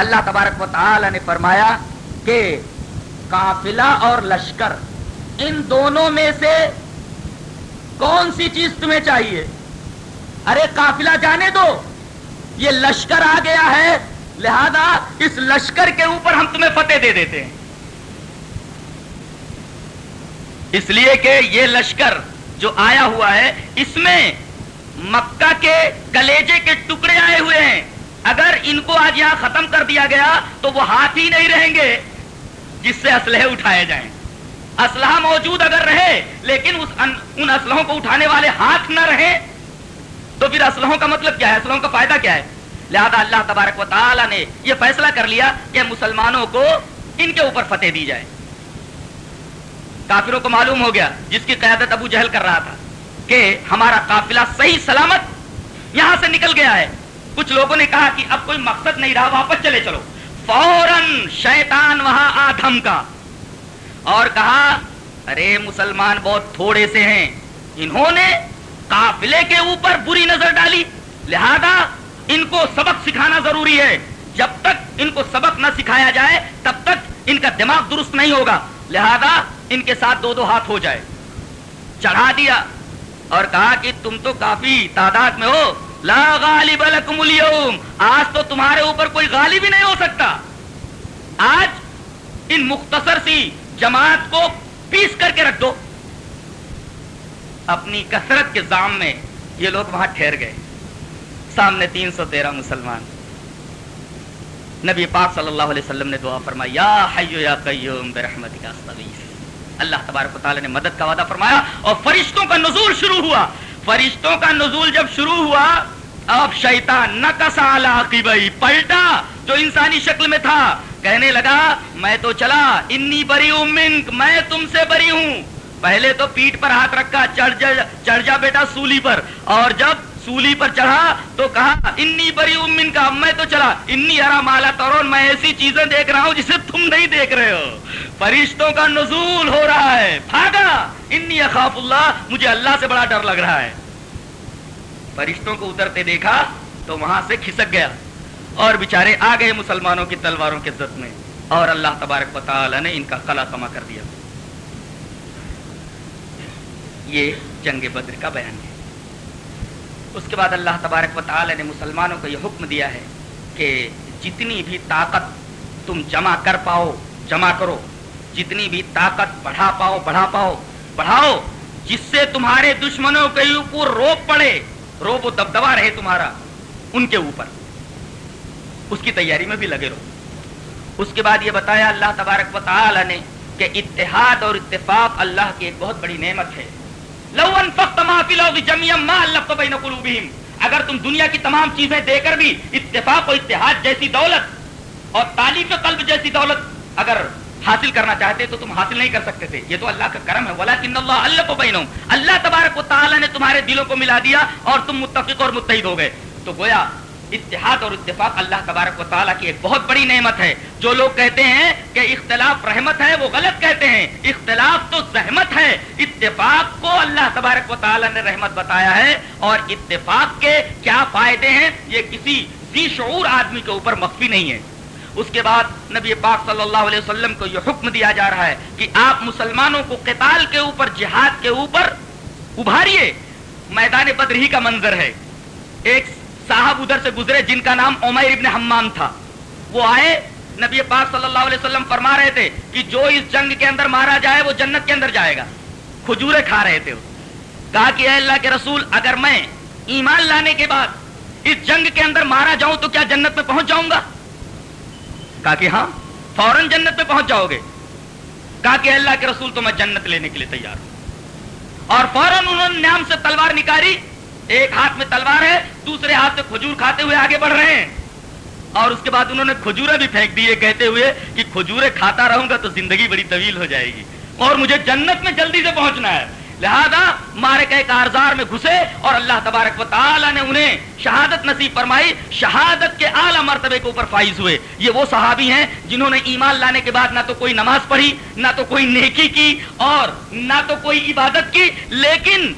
اللہ تبارک و تعالی نے فرمایا کہ قافلہ اور لشکر، ان دونوں میں سے کون سی چیز تمہیں چاہیے؟ ارے قافلہ جانے دو، یہ لشکر آ گیا ہے، لہذا اس لشکر کے اوپر ہم تمہیں فتح دے دیتے ہیں۔ اس لیے کہ یہ لشکر جو آیا ہوا ہے، اس میں مکہ کے کلیجے کے ٹکڑے آئے ہوئے ہیں۔ اگر ان کو آج یہاں ختم کر دیا گیا تو وہ ہاتھ ہی نہیں رہیں گے جس سے اسلحے اٹھائے جائیں۔ اسلحہ موجود اگر رہے لیکن اس ان, ان اسلحوں کو اٹھانے والے ہاتھ نہ رہے تو پھر اسلحوں کا مطلب کیا ہے؟ اسلحوں کا فائدہ کیا ہے؟ لہذا اللہ تبارک و تعالی نے یہ فیصلہ کر لیا کہ مسلمانوں کو ان کے اوپر فتح دی جائے۔ کافروں کو معلوم ہو گیا جس کی قیادت ابو جہل کر رہا تھا کہ ہمارا قافلہ صحیح سلامت یہاں سے نکل گیا ہے۔ کچھ لوگوں نے کہا کہ اب کوئی مقصد نہیں رہا، واپس چلے چلو۔ فوراً شیطان وہاں آدھم کا اور کہا، ارے مسلمان بہت تھوڑے سے ہیں۔ انہوں نے قافلے کے اوپر بری نظر ڈالی۔ لہذا ان کو سبق سکھانا ضروری ہے۔ جب تک ان کو سبق نہ سکھایا جائے، تب تک ان کا دماغ درست نہیں ہوگا۔ لہذا ان کے ساتھ دو دو ہاتھ ہو جائے۔ چڑھا دیا اور کہا کہ تم تو کافی تعداد میں ہو۔ لا غالب لکم اليوم۔ آج تو تمہارے اوپر کوئی غالب ہی نہیں ہو سکتا۔ آج ان مختصر سی جماعت کو پیس کر کے رکھ دو۔ اپنی کثرت کے زام میں یہ لوگ وہاں ٹھہر گئے۔ سامنے تین سو تیرہ مسلمان۔ نبی پاک صلی اللہ علیہ وسلم نے دعا فرمایا یا حیو یا قیوم برحمتک استغیث۔ اللہ تبارک و تعالی نے مدد کا وعدہ فرمایا اور فرشتوں کا نزول شروع ہوا۔ فرشتوں کا نزول جب شروع ہوا، اب شیطان نقص علی بھائی پلٹا جو انسانی شکل میں تھا۔ کہنے لگا، میں تو چلا، انی بری منک، میں تم سے بری ہوں۔ پہلے تو پیٹ پر ہاتھ رکھا، چڑھ جا چڑھ جا بیٹا سولی پر۔ اور جب سولی پر چڑھا تو کہا، انی بری امن کا میں تو چلا۔ انی ہرا مالا ترون میں ایسی چیزیں دیکھ رہا ہوں جسے تم نہیں دیکھ رہے ہو۔ فرشتوں کا نزول ہو رہا ہے۔ بھاگا! انی اخاف اللہ، مجھے اللہ سے بڑا ڈر لگ رہا ہے۔ فرشتوں کو اترتے دیکھا تو وہاں سے کھسک گیا۔ اور بےچارے آ گئے مسلمانوں کی تلواروں کے زد میں۔ اور اللہ تبارک و تعالی نے ان کا قلع کما کر دیا۔ یہ جنگ بدر کا بیان ہے۔ اس کے بعد اللہ تبارک و تعالی نے مسلمانوں کو یہ حکم دیا ہے کہ جتنی بھی طاقت تم جمع کر پاؤ، جمع کرو۔ جتنی بھی طاقت بڑھا پاؤ بڑھا پاؤ، بڑھاؤ، جس سے تمہارے دشمنوں کے اوپر روپ پڑے، روب و دبدبا رہے تمہارا، ان کے اوپر۔ اس کی تیاری میں بھی لگے رہو۔ اس کے بعد یہ بتایا، اللہ تبارک و تعالی نے کہ اتحاد اور اتفاق اللہ کی ایک بہت بڑی نعمت ہے۔ لو انفقت ما فی الارض جميعا ما الفت بین قلوبهم اگر تم دنیا کی تمام چیزیں دے کر بھی اتفاق و اتحاد جیسی دولت اور تعلیف قلب جیسی دولت اگر حاصل کرنا چاہتے تو تم حاصل نہیں کر سکتے تھے۔ یہ تو اللہ کا کرم ہے۔ ولیکن اللہ الف بینہم۔ اللہ تبارک و تعالی نے تمہارے دلوں کو ملا دیا اور تم متفق اور متحد ہو گئے۔ تو گویا اتحاد اور اتفاق اللہ تبارک و تعالیٰ کی ایک بہت بڑی نعمت ہے۔ جو لوگ کہتے ہیں کہ اختلاف رحمت ہے وہ غلط کہتے ہیں۔ اختلاف تو زحمت ہے۔ اتفاق کو اللہ تبارک و تعالیٰ نے رحمت بتایا ہے اور اتفاق کے کیا فائدے ہیں؟ یہ کسی ذی شعور آدمی کے اوپر مخفی نہیں ہے۔ اس کے بعد نبی پاک صلی اللہ علیہ وسلم کو یہ حکم دیا جا رہا ہے کہ آپ مسلمانوں کو قتال کے اوپر، جہاد کے اوپر ابھاریے۔ میدان بدرہی کا منظر ہے۔ ایک صاحب ادھر سے گزرے جن کا نام عمیر ابن حمام تھا۔ وہ آئے، نبی پاک صلی اللہ علیہ وسلم فرما رہے تھے کہ جو اس جنگ کے اندر مارا جائے وہ جنت کے اندر جائے گا۔ کھجورے کھا رہے تھے کہا کہ اے اللہ کے رسول، اگر میں ایمان لانے کے بعد اس جنگ کے اندر مارا جاؤں تو کیا جنت میں پہنچ جاؤں گا؟ کہا کہ ہاں فوراً جنت میں پہنچ جاؤ گے۔ کہا کہ اللہ کے رسول تو میں جنت لینے کے لیے تیار ہوں۔ اور فوراً انہوں نے نام سے تلوار نکالی۔ ایک ہاتھ میں تلوار ہے، دوسرے ہاتھ سے کھجور کھاتے ہوئے آگے بڑھ رہے ہیں۔ اور اس کے بعد انہوں نے کھجورے بھی پھینک دیے کہتے ہوئے کہ کھجورے کھاتا رہوں گا تو زندگی بڑی طویل ہو جائے گی۔ اور مجھے جنت میں جلدی سے پہنچنا ہے۔ لہذا مارے کارزار میں گھسے اور اللہ تبارک و تعالی نے انہیں شہادت نصیب فرمائی، شہادت کے اعلی مرتبے کے اوپر فائز ہوئے۔ یہ وہ صحابی ہیں جنہوں نے ایمان لانے کے بعد نہ تو کوئی نماز پڑھی، نہ تو کوئی نیکی کی اور نہ تو کوئی عبادت کی، لیکن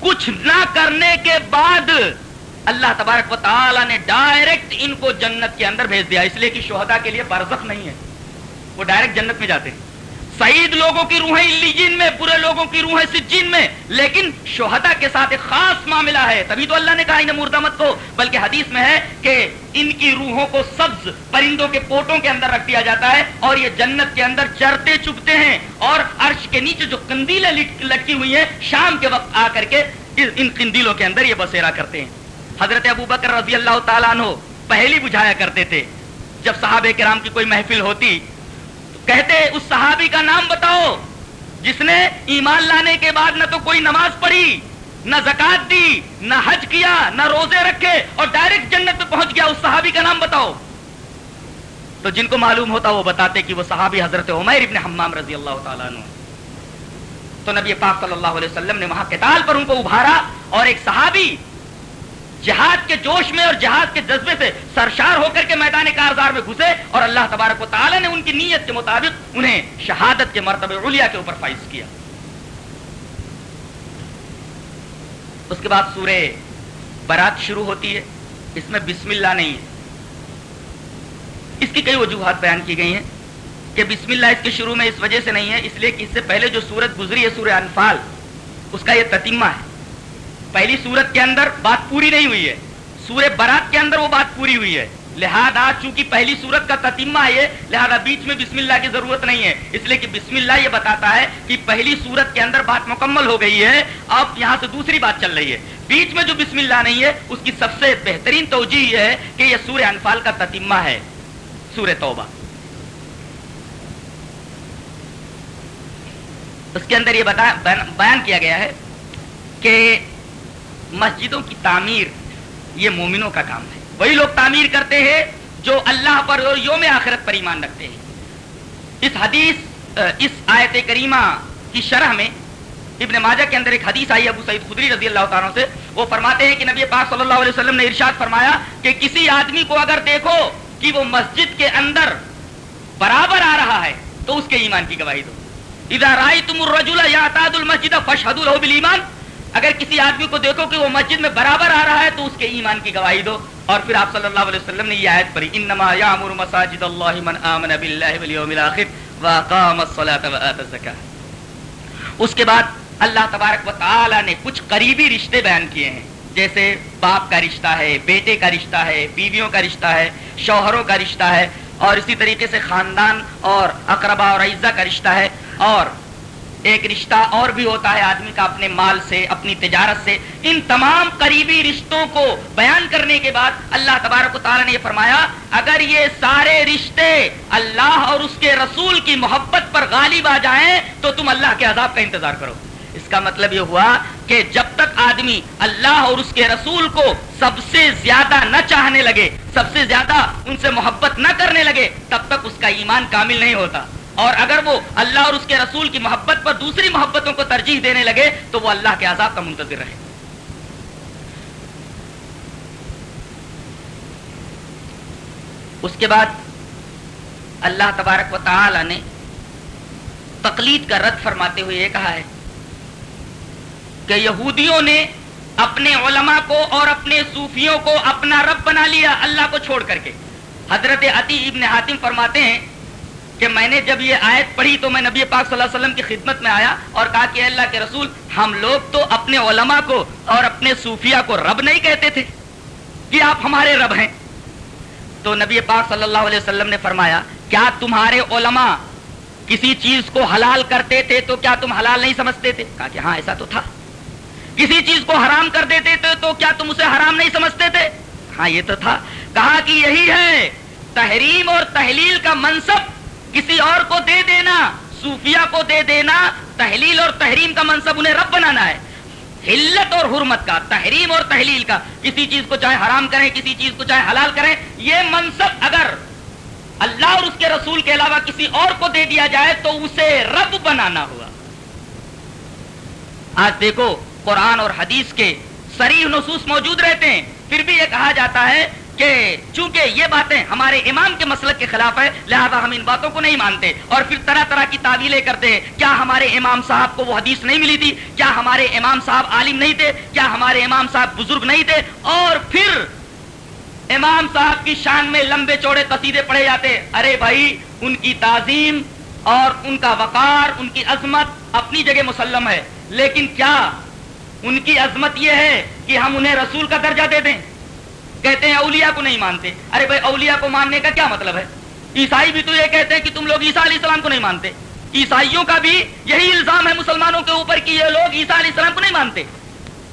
کچھ نہ کرنے کے بعد اللہ تبارک و تعالیٰ نے ڈائریکٹ ان کو جنت کے اندر بھیج دیا۔ اس لیے کہ شہدا کے لیے برزخ نہیں ہے، وہ ڈائریکٹ جنت میں جاتے ہیں۔ سعید لوگوں کی روحیں میں، برے لوگوں کی روحیں سجین میں۔ لیکن شہدا کے ساتھ ایک خاص معاملہ ہے۔ تبھی تو اللہ نے کہا انہیں مردہ مت کو، بلکہ حدیث میں ہے کہ ان کی روحوں کو سبز پرندوں کے پوٹوں کے اندر رکھ دیا جاتا ہے اور یہ جنت کے اندر چرتے چپتے ہیں۔ اور عرش کے نیچے جو کندیلیں لٹکی ہوئی ہیں، شام کے وقت آ کر کے ان قندیلوں کے اندر یہ بسیرا کرتے ہیں۔ حضرت ابو بکر رضی اللہ تعالیٰ عنہ پہلی بجھایا کرتے تھے۔ جب صحابہ کرام کی کوئی محفل ہوتی کہتے اس صحابی کا نام بتاؤ، جس نے ایمان لانے کے بعد نہ تو کوئی نماز پڑھی، نہ زکات دی، نہ حج کیا، نہ روزے رکھے اور ڈائریکٹ جنت میں پہنچ گیا، اس صحابی کا نام بتاؤ۔ تو جن کو معلوم ہوتا، وہ بتاتے کہ وہ صحابی حضرت عمیر ابن حمام رضی اللہ تعالیٰ عنہ۔ تو نبی پاک صلی اللہ علیہ وسلم نے وہاں کتال پر ان کو ابھارا اور ایک صحابی جہاد کے جوش میں اور جہاد کے جذبے سے سرشار ہو کر کے میدان کارزار میں گھسے اور اللہ تبارک و تعالی نے ان کی نیت کے مطابق انہیں شہادت کے مرتبہ علیا کے اوپر فائز کیا۔ اس کے بعد سورہ برات شروع ہوتی ہے۔ اس میں بسم اللہ نہیں ہے۔ اس کی کئی وجوہات بیان کی گئی ہیں کہ بسم اللہ اس کے شروع میں اس وجہ سے نہیں ہے، اس لیے کہ اس سے پہلے جو سورت گزری ہے سورہ انفال، اس کا یہ تتیمہ ہے۔ پہلی سورت کے اندر بات پوری نہیں ہوئی ہے۔ سورہ برات کے اندر وہ بات پوری ہوئی ہے۔ لہذا چونکہ پہلی سورت کا تتیمہ ہے، لہذا بیچ میں بسم اللہ کی ضرورت نہیں ہے۔ اس لیے کہ بسم اللہ یہ بتاتا ہے کہ پہلی سورت کے اندر بات مکمل ہو گئی ہے۔ اب یہاں سے دوسری بات چل رہی ہے۔ بیچ میں جو بسم اللہ نہیں ہے، اس کی سب سے بہترین توجہ یہ ہے کہ یہ سورہ انفال کا تتیمہ ہے۔ سورہ توبہ۔ اس کے اندر یہ بتا بیان کیا گیا ہے کہ مسجدوں کی تعمیر، یہ مومنوں کا کام ہے۔ وہی لوگ تعمیر کرتے ہیں جو اللہ پر اور یوم آخرت پر ایمان رکھتے ہیں۔ اس حدیث، اس آیت کریمہ کی شرح میں ابن ماجہ کے اندر ایک حدیث آئی، ابو سعید خدری رضی اللہ تعالیٰ سے۔ وہ فرماتے ہیں کہ نبی پاک صلی اللہ علیہ وسلم نے ارشاد فرمایا کہ کسی آدمی کو اگر دیکھو کہ وہ مسجد کے اندر برابر آ رہا ہے، تو اس کے ایمان کی گواہی دو۔ اذا رائتم الرجل یعتاد المسجد فاشهدوا له بالایمان اگر کسی آدمی کو دیکھو کہ وہ مسجد میں برابر آ رہا ہے تو اس کے ایمان کی گواہی دو۔ اور پھر آپ صلی اللہ علیہ وسلم نے یہ آیت پڑھی، انما یامر مساجد اللہ من آمن باللہ والیوم الاخر واقام الصلاة وآت الزکاة. اس کے بعد اللہ تبارک و تعالی نے کچھ قریبی رشتے بیان کیے ہیں۔ جیسے باپ کا رشتہ ہے، بیٹے کا رشتہ ہے، بیویوں کا رشتہ ہے، شوہروں کا رشتہ ہے، اور اسی طریقے سے خاندان اور اقربا اور عزہ کا رشتہ ہے۔ اور ایک رشتہ اور بھی ہوتا ہے آدمی کا اپنے مال سے، اپنی تجارت سے۔ ان تمام قریبی رشتوں کو بیان کرنے کے بعد اللہ تبارک و تعالیٰ نے یہ فرمایا، اگر یہ سارے رشتے اللہ اور اس کے رسول کی محبت پر غالب آ جائیں تو تم اللہ کے عذاب کا انتظار کرو۔ اس کا مطلب یہ ہوا کہ جب تک آدمی اللہ اور اس کے رسول کو سب سے زیادہ نہ چاہنے لگے، سب سے زیادہ ان سے محبت نہ کرنے لگے، تب تک اس کا ایمان کامل نہیں ہوتا۔ اور اگر وہ اللہ اور اس کے رسول کی محبت پر دوسری محبتوں کو ترجیح دینے لگے تو وہ اللہ کے عذاب کا منتظر رہے۔ اس کے بعد اللہ تبارک و تعالی نے تقلید کا رد فرماتے ہوئے یہ کہا ہے کہ یہودیوں نے اپنے علماء کو اور اپنے صوفیوں کو اپنا رب بنا لیا اللہ کو چھوڑ کر کے۔ حضرت عطی ابن حاتم فرماتے ہیں کہ میں نے جب یہ آیت پڑھی تو میں نبی پاک صلی اللہ علیہ وسلم کی خدمت میں آیا اور کہا کہ اللہ کے رسول، ہم لوگ تو اپنے علماء کو اور اپنے صوفیہ کو رب نہیں کہتے تھے کہ آپ ہمارے رب ہیں۔ تو نبی پاک صلی اللہ علیہ وسلم نے فرمایا، کیا تمہارے علماء کسی چیز کو حلال کرتے تھے تو کیا تم حلال نہیں سمجھتے تھے؟ کہا کہ ہاں ایسا تو تھا۔ کسی چیز کو حرام کر دیتے تھے تو کیا تم اسے حرام نہیں سمجھتے تھے؟ ہاں یہ تو تھا۔ کہا کہ یہی ہے، تحریم اور تحلیل کا منصب کسی اور کو دے دینا صوفیہ کو دے دینا، تحلیل اور تحریم کا منصب انہیں رب بنانا ہے۔ حلت اور حرمت کا، تحریم اور تحلیل کا۔ کسی چیز کو چاہے حرام کریں، کسی چیز کو چاہے حلال کریں، یہ منصب اگر اللہ اور اس کے رسول کے علاوہ کسی اور کو دے دیا جائے تو اسے رب بنانا ہوا آج دیکھو، قرآن اور حدیث کے سری نصوص موجود رہتے ہیں، پھر بھی یہ کہا جاتا ہے کہ چونکہ یہ باتیں ہمارے امام کے مسلک کے خلاف ہے لہذا ہم ان باتوں کو نہیں مانتے۔ اور پھر طرح طرح کی تعویلیں کرتے ہیں۔ کیا ہمارے امام صاحب کو وہ حدیث نہیں ملی تھی؟ کیا ہمارے امام صاحب عالم نہیں تھے؟ کیا ہمارے امام صاحب بزرگ نہیں تھے؟ اور پھر امام صاحب کی شان میں لمبے چوڑے قصیدے پڑھے جاتے ارے بھائی، ان کی تعظیم اور ان کا وقار، ان کی عظمت اپنی جگہ مسلم ہے۔ لیکن کیا ان کی عظمت یہ ہے کہ ہم انہیں رسول کا درجہ دے دیں؟ کہتے ہیں اولیاء کو نہیں مانتے۔ ارے بھائی، اولیاء کو ماننے کا کیا مطلب ہے؟ عیسائی بھی تو یہ کہتے ہیں کہ تم لوگ عیسیٰ علیہ السلام کو نہیں مانتے۔ عیسائیوں کا بھی یہی الزام ہے مسلمانوں کے اوپر کہ یہ لوگ عیسیٰ علیہ السلام کو نہیں مانتے۔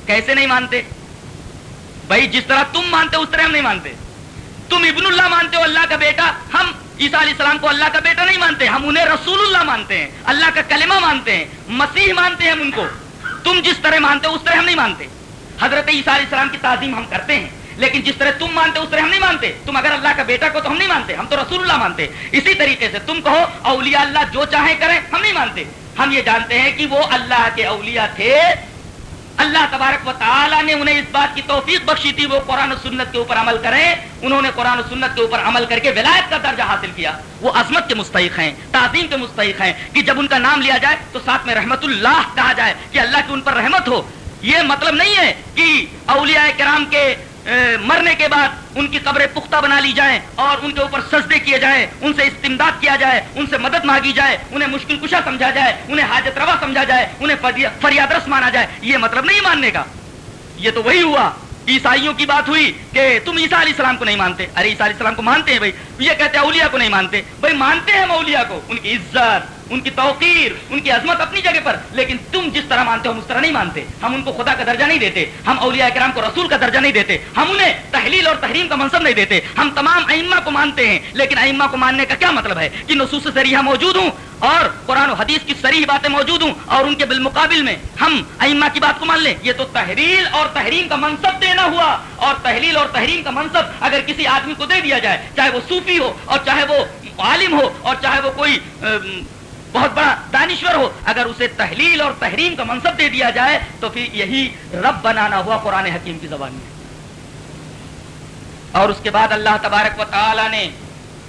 کیسے نہیں مانتے؟ بھائی، جس طرح تم مانتے، اس طرح ہم نہیں مانتے۔ تم ابن اللہ مانتے ہو، اللہ کا بیٹا۔ ہم عیسیٰ علیہ السلام کو اللہ کا بیٹا نہیں مانتے۔ ہم انہیں رسول اللہ مانتے ہیں، اللہ کا کلمہ مانتے ہیں، مسیح مانتے ہیں ہم ان کو۔ تم جس طرح مانتے ہو، اس طرح ہم نہیں مانتے۔ حضرت عیسیٰ علیہ السلام کی تعظیم ہم کرتے ہیں۔ لیکن جس طرح تم مانتے، اس طرح ہم نہیں مانتے۔ تم اگر اللہ کا بیٹا کو تو ہم نہیں مانتے، ہم تو رسول اللہ مانتے۔ اسی طریقے سے تم کہو، اولیاء اللہ جو چاہے کریں، ہم نہیں مانتے۔ ہم یہ جانتے ہیں کہ وہ اللہ کے اولیاء تھے۔ اللہ تبارک و تعالیٰ نے انہیں اس بات کی توفیق بخشی تھی، وہ قرآن و سنت کے اوپر عمل کریں۔ انہوں نے قرآن و سنت کے اوپر عمل کر کے ولایت کا درجہ حاصل کیا۔ وہ عظمت کے مستحق ہیں، تعظیم کے مستحق ہیں کہ جب ان کا نام لیا جائے تو ساتھ میں رحمت اللہ کہا جائے کہ اللہ کی ان پر رحمت ہو۔ یہ مطلب نہیں ہے کہ اولیاء کرام کے مرنے کے بعد ان کی قبریں پختہ بنا لی جائیں اور ان کے اوپر سجدے کیے جائیں، ان سے استمداد کیا جائے، ان سے مدد مانگی جائے، انہیں مشکل کشا سمجھا جائے، انہیں حاجت روا سمجھا جائے، انہیں فریاد رس مانا جائے۔ یہ مطلب نہیں ماننے کا۔ یہ تو وہی ہوا۔ عیسائیوں کی بات ہوئی کہ تم عیسیٰ علیہ السلام کو نہیں مانتے۔ ارے، عیسیٰ علیہ السلام کو مانتے ہیں بھائی۔ یہ کہتے ہیں اولیاء کو نہیں مانتے۔ بھائی، مانتے ہیں ہم اولیاء کو۔ ان کی عزت۔ ان کی توقیر، ان کی عظمت اپنی جگہ پر۔ لیکن تم جس طرح مانتے ہو اس طرح نہیں مانتے۔ ہم ان کو خدا کا درجہ نہیں دیتے۔ ہم اولیاء کرام کو رسول کا درجہ نہیں دیتے۔ ہم انہیں تحلیل اور تحریم کا منصب نہیں دیتے۔ ہم تمام ائمہ کو مانتے ہیں۔ لیکن ائمہ کو ماننے کا کیا مطلب ہے؟ کہ نصوص ذریعہ موجود ہوں اور قرآن و حدیث کی صریح باتیں موجود ہوں اور ان کے بالمقابل میں ہم ائمہ کی بات کو مان لیں۔ یہ تو تحریل اور تحریم کا منصب دینا ہوا۔ اور تحلیل اور تحریم کا منصب اگر کسی آدمی کو دے دیا جائے، چاہے وہ صوفی ہو اور چاہے وہ عالم ہو اور چاہے وہ کوئی بہت بڑا دانشور ہو۔ اگر اسے تحلیل اور تحریم کا منصب دے دیا جائے، تو پھر یہی رب بنانا ہوا قرآن حکیم کی زبان میں۔ اور اس کے بعد اللہ تبارک و تعالی نے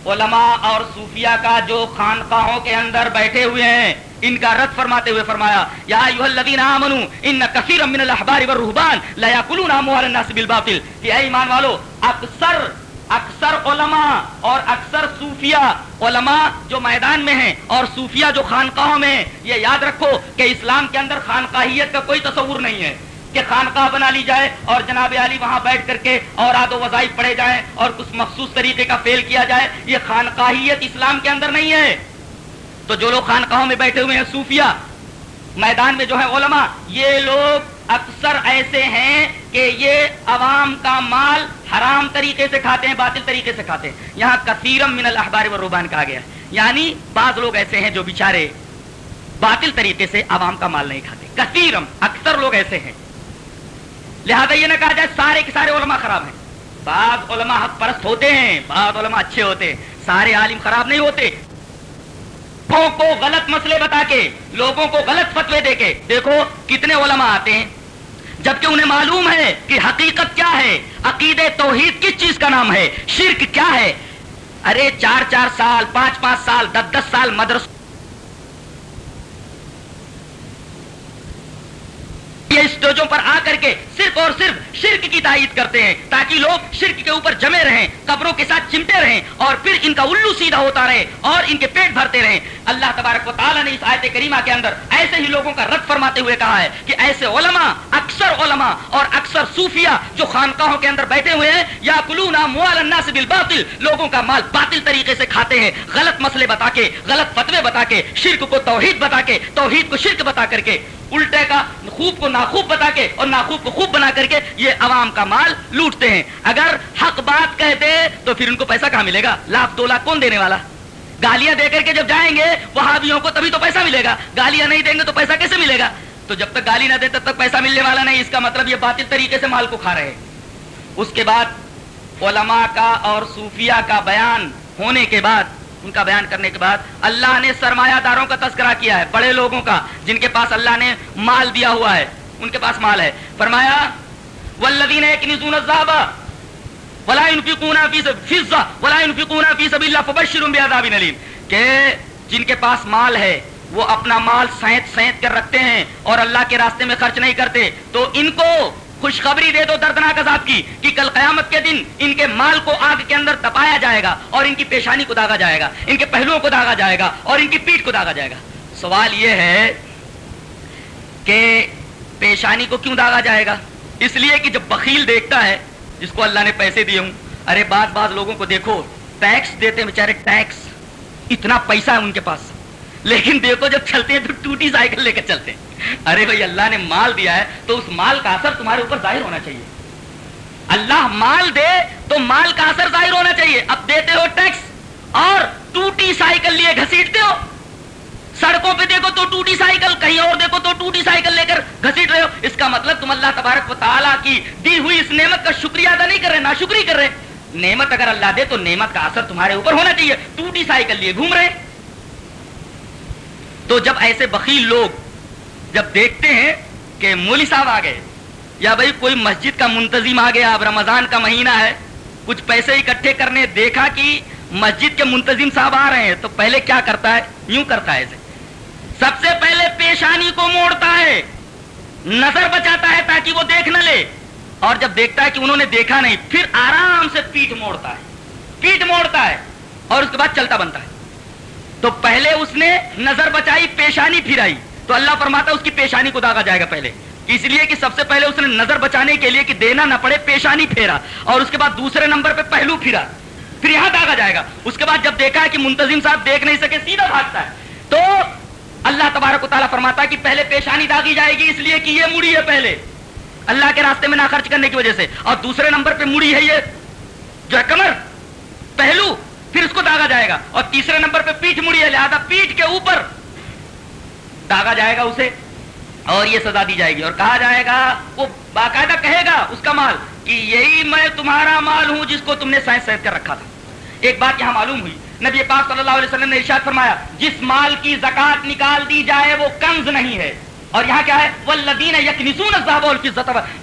علماء اور صوفیہ کا جو خانقاہوں کے اندر بیٹھے ہوئے ہیں، ان کا رد فرماتے ہوئے فرمایا، یا ایوہ الذین آمنوا ان کثیر من الاحبار والرہبان لا یاکلون اموال الناس بالباطل۔ کہ اے ایمان والو، اکثر اکثر علماء اور اکثر صوفیہ علماء جو میدان میں ہیں اور صوفیہ جو خانقاہوں میں ہیں، یہ یاد رکھو کہ اسلام کے اندر خانقاہیت کا کوئی تصور نہیں ہے کہ خانقاہ بنا لی جائے اور جناب علی وہاں بیٹھ کر کے اور آد و وظائف پڑھے جائیں اور کچھ مخصوص طریقے کا فیل کیا جائے، یہ خانقاہیت اسلام کے اندر نہیں ہے۔ تو جو لوگ خانقاہوں میں بیٹھے ہوئے ہیں صوفیہ میدان میں جو ہے علماء، یہ لوگ اکثر ایسے ہیں کہ یہ عوام کا مال حرام طریقے سے کھاتے ہیں، باطل طریقے سے کھاتے ہیں۔ یہاں کثیرم من الاحبار و روبان کہا گیا ہے۔ یعنی بعض لوگ ایسے ہیں جو بیچارے باطل طریقے سے عوام کا مال نہیں کھاتے۔ کثیرم اکثر لوگ ایسے ہیں۔ لہذا یہ نہ کہا جائے سارے کے سارے علماء خراب ہیں۔ بعض علماء حق پرست ہوتے ہیں، بعض علماء اچھے ہوتے ہیں۔ سارے عالم خراب نہیں ہوتے۔ کو غلط مسئلے بتا کے، لوگوں کو غلط فتوے دے کے۔ دیکھو کتنے علماء آتے ہیں۔ جبکہ انہیں معلوم ہے کہ حقیقت کیا ہے عقید توحید کس چیز کا نام ہے، شرک کیا ہے۔ ارے، چار چار سال، پانچ پانچ سال، دس دس سال مدرسہ یہ اسٹیجوں پر آ کر کے صرف اور صرف شرک کی تائید کرتے ہیں تاکہ لوگ شرک کے اوپر جمے رہیں، قبروں کے ساتھ چمٹے رہیں اور پھر ان کا الو سیدھا ہوتا رہے اور ان کے پیٹ بھرتے رہیں۔ اللہ تبارک و تعالیٰ نے اس آیت کریمہ کے اندر ایسے ہی لوگوں کا رد فرماتے ہوئے کہا ہے کہ ایسے علماء، اکثر علماء اور اکثر صوفیہ جو خانقاہوں کے اندر بیٹھے ہوئے ہیں یا کلونا موال الناس بالباطل، لوگوں کا مال باطل طریقے سے کھاتے ہیں، غلط مسئلے بتا کے، غلط فتوے بتا کے، شرک کو توحید بتا کے، توحید کو شرک بتا کر کے۔ الٹے کا، خوب کو ناخوب بتا کے اور ناخوب کو خوب بنا کر کے یہ عوام کا مال لوٹتے ہیں۔ اگر حق بات کہتے تو پھر ان کو پیسہ کہاں ملے گا؟ لاکھ، دو لاکھ کون دینے والا؟ گالیاں دے کر کے جب جائیں گے، وہابیوں کو تبھی تو پیسہ ملے گا۔ گالیاں نہیں دیں گے تو پیسہ کیسے ملے گا؟ تو جب تک گالی نہ دے تب تک پیسہ ملنے والا نہیں۔ اس کا مطلب یہ باطل طریقے سے مال کو کھا رہے اس کے بعد علماء کا اور صوفیہ کا بیان ہونے کے بعد ان کا بیان کرنے کے بعد اللہ نے سرمایہ داروں کا تذکرہ کیا ہے، بڑے لوگوں کا، جن کے پاس اللہ نے مال دیا ہوا ہے۔ ان کے پاس مال ہے۔ فرمایا ولا ينفقون في فضة ولا ينفقون في سبيل الله فبشرهم بعذاب اليم کہ جن کے پاس مال ہے، وہ اپنا مال سینت سینت کر رکھتے ہیں اور اللہ کے راستے میں خرچ نہیں کرتے۔ تو ان کو خوشخبری دے دو دردناک عذاب کی کہ کل قیامت کے دن ان کے مال کو آگ کے اندر دبایا جائے گا اور ان کی پیشانی کو داغا جائے گا، ان کے پہلوؤں کو داغا جائے گا اور ان کی پیٹ کو داغا جائے گا۔ سوال یہ ہے کہ پیشانی کو کیوں داغا جائے گا؟ اس لیے کہ جب بخیل دیکھتا ہے، جس کو اللہ نے پیسے دیے ہوں، ارے بعض بعض لوگوں کو دیکھو، ٹیکس دیتے ہیں بیچارے، ٹیکس، اتنا پیسہ ہے ان کے پاس۔ لیکن دیکھو جب چلتے ہیں تو ٹوٹی سائیکل لے کر چلتے ہیں۔ ارے بھائی، اللہ نے مال دیا ہے تو اس مال کا اثر تمہارے اوپر ظاہر ہونا چاہیے۔ اللہ مال دے تو مال کا اثر ظاہر ہونا چاہیے۔ اب دیتے ہو ٹیکس اور ٹوٹی سائیکل لیے گھسیٹتے ہو۔ سڑکوں پہ دیکھو تو ٹوٹی سائیکل، کہیں اور دیکھو تو ٹوٹی سائیکل لے کر گھسیٹ رہے ہو۔ اس کا مطلب تم اللہ تبارک و تعالیٰ کی دی ہوئی اس نعمت کا شکریہ ادا نہیں کر رہے نہ کر رہے۔ نعمت اگر اللہ دے تو نعمت کا اثر تمہارے اوپر ہونا چاہیے۔ ٹوٹی سائیکل لیے گھوم رہے تو جب ایسے بخیل لوگ جب دیکھتے ہیں کہ مولی صاحب آ گئے، یا بھائی کوئی مسجد کا منتظم آ گیا، اب رمضان کا مہینہ ہے، کچھ پیسے اکٹھے کرنے دیکھا کہ مسجد کے منتظم صاحب آ رہے ہیں، تو پہلے کیا کرتا ہے؟ یوں کرتا ہے ایسے سب سے پہلے پیشانی کو موڑتا ہے، نظر بچاتا ہے تاکہ وہ دیکھ نہ لے۔ اور جب دیکھتا ہے کہ انہوں نے دیکھا نہیں، پھر آرام سے پیٹ موڑتا ہے پیٹ موڑتا ہے اور اس کے بعد چلتا بنتا ہے۔ تو پہلے اس نے نظر بچائی، پیشانی پھرائی تو اللہ فرماتا اس کی پیشانی کو داغا جائے گا پہلے۔ اس لیے کہ سب سے پہلے اس نے نظر بچانے کے لیے کہ دینا نہ پڑے، پیشانی پھیرا۔ اور اس کے بعد دوسرے نمبر پہ پہلو پھرا پھر یہاں داغا جائے گا۔ اس کے بعد جب دیکھا ہے کہ منتظم صاحب دیکھ نہیں سکے، سیدھا بھاگتا ہے۔ تو اللہ تبارک و تعالیٰ فرماتا ہے کہ پہلے پیشانی داغی جائے گی، اس لیے کہ یہ مڑی ہے پہلے۔ اللہ کے راستے میں نہ خرچ کرنے کی وجہ سے۔ اور دوسرے نمبر پہ مڑی ہے یہ جو ہے، کمر۔ پہلو۔ پھر اس کو داغا جائے گا اور تیسرے نمبر پہ پیٹھ مڑی ہے، لہٰذا پیٹھ کے اوپر داغا جائے گا اسے اور یہ سزا دی جائے گی۔ اور کہا جائے گا، وہ باقاعدہ کہے گا اس کا مال کہ یہی میں تمہارا مال ہوں جس کو تم نے سائنس سید کر رکھا تھا۔ ایک بات یہاں معلوم ہوئی۔ نبی پاک صلی اللہ علیہ وسلم نے ارشاد فرمایا، جس مال کی زکات نکال دی جائے وہ کنز نہیں ہے۔ اور یہاں کیا ہے؟ وہ لدین یکنسون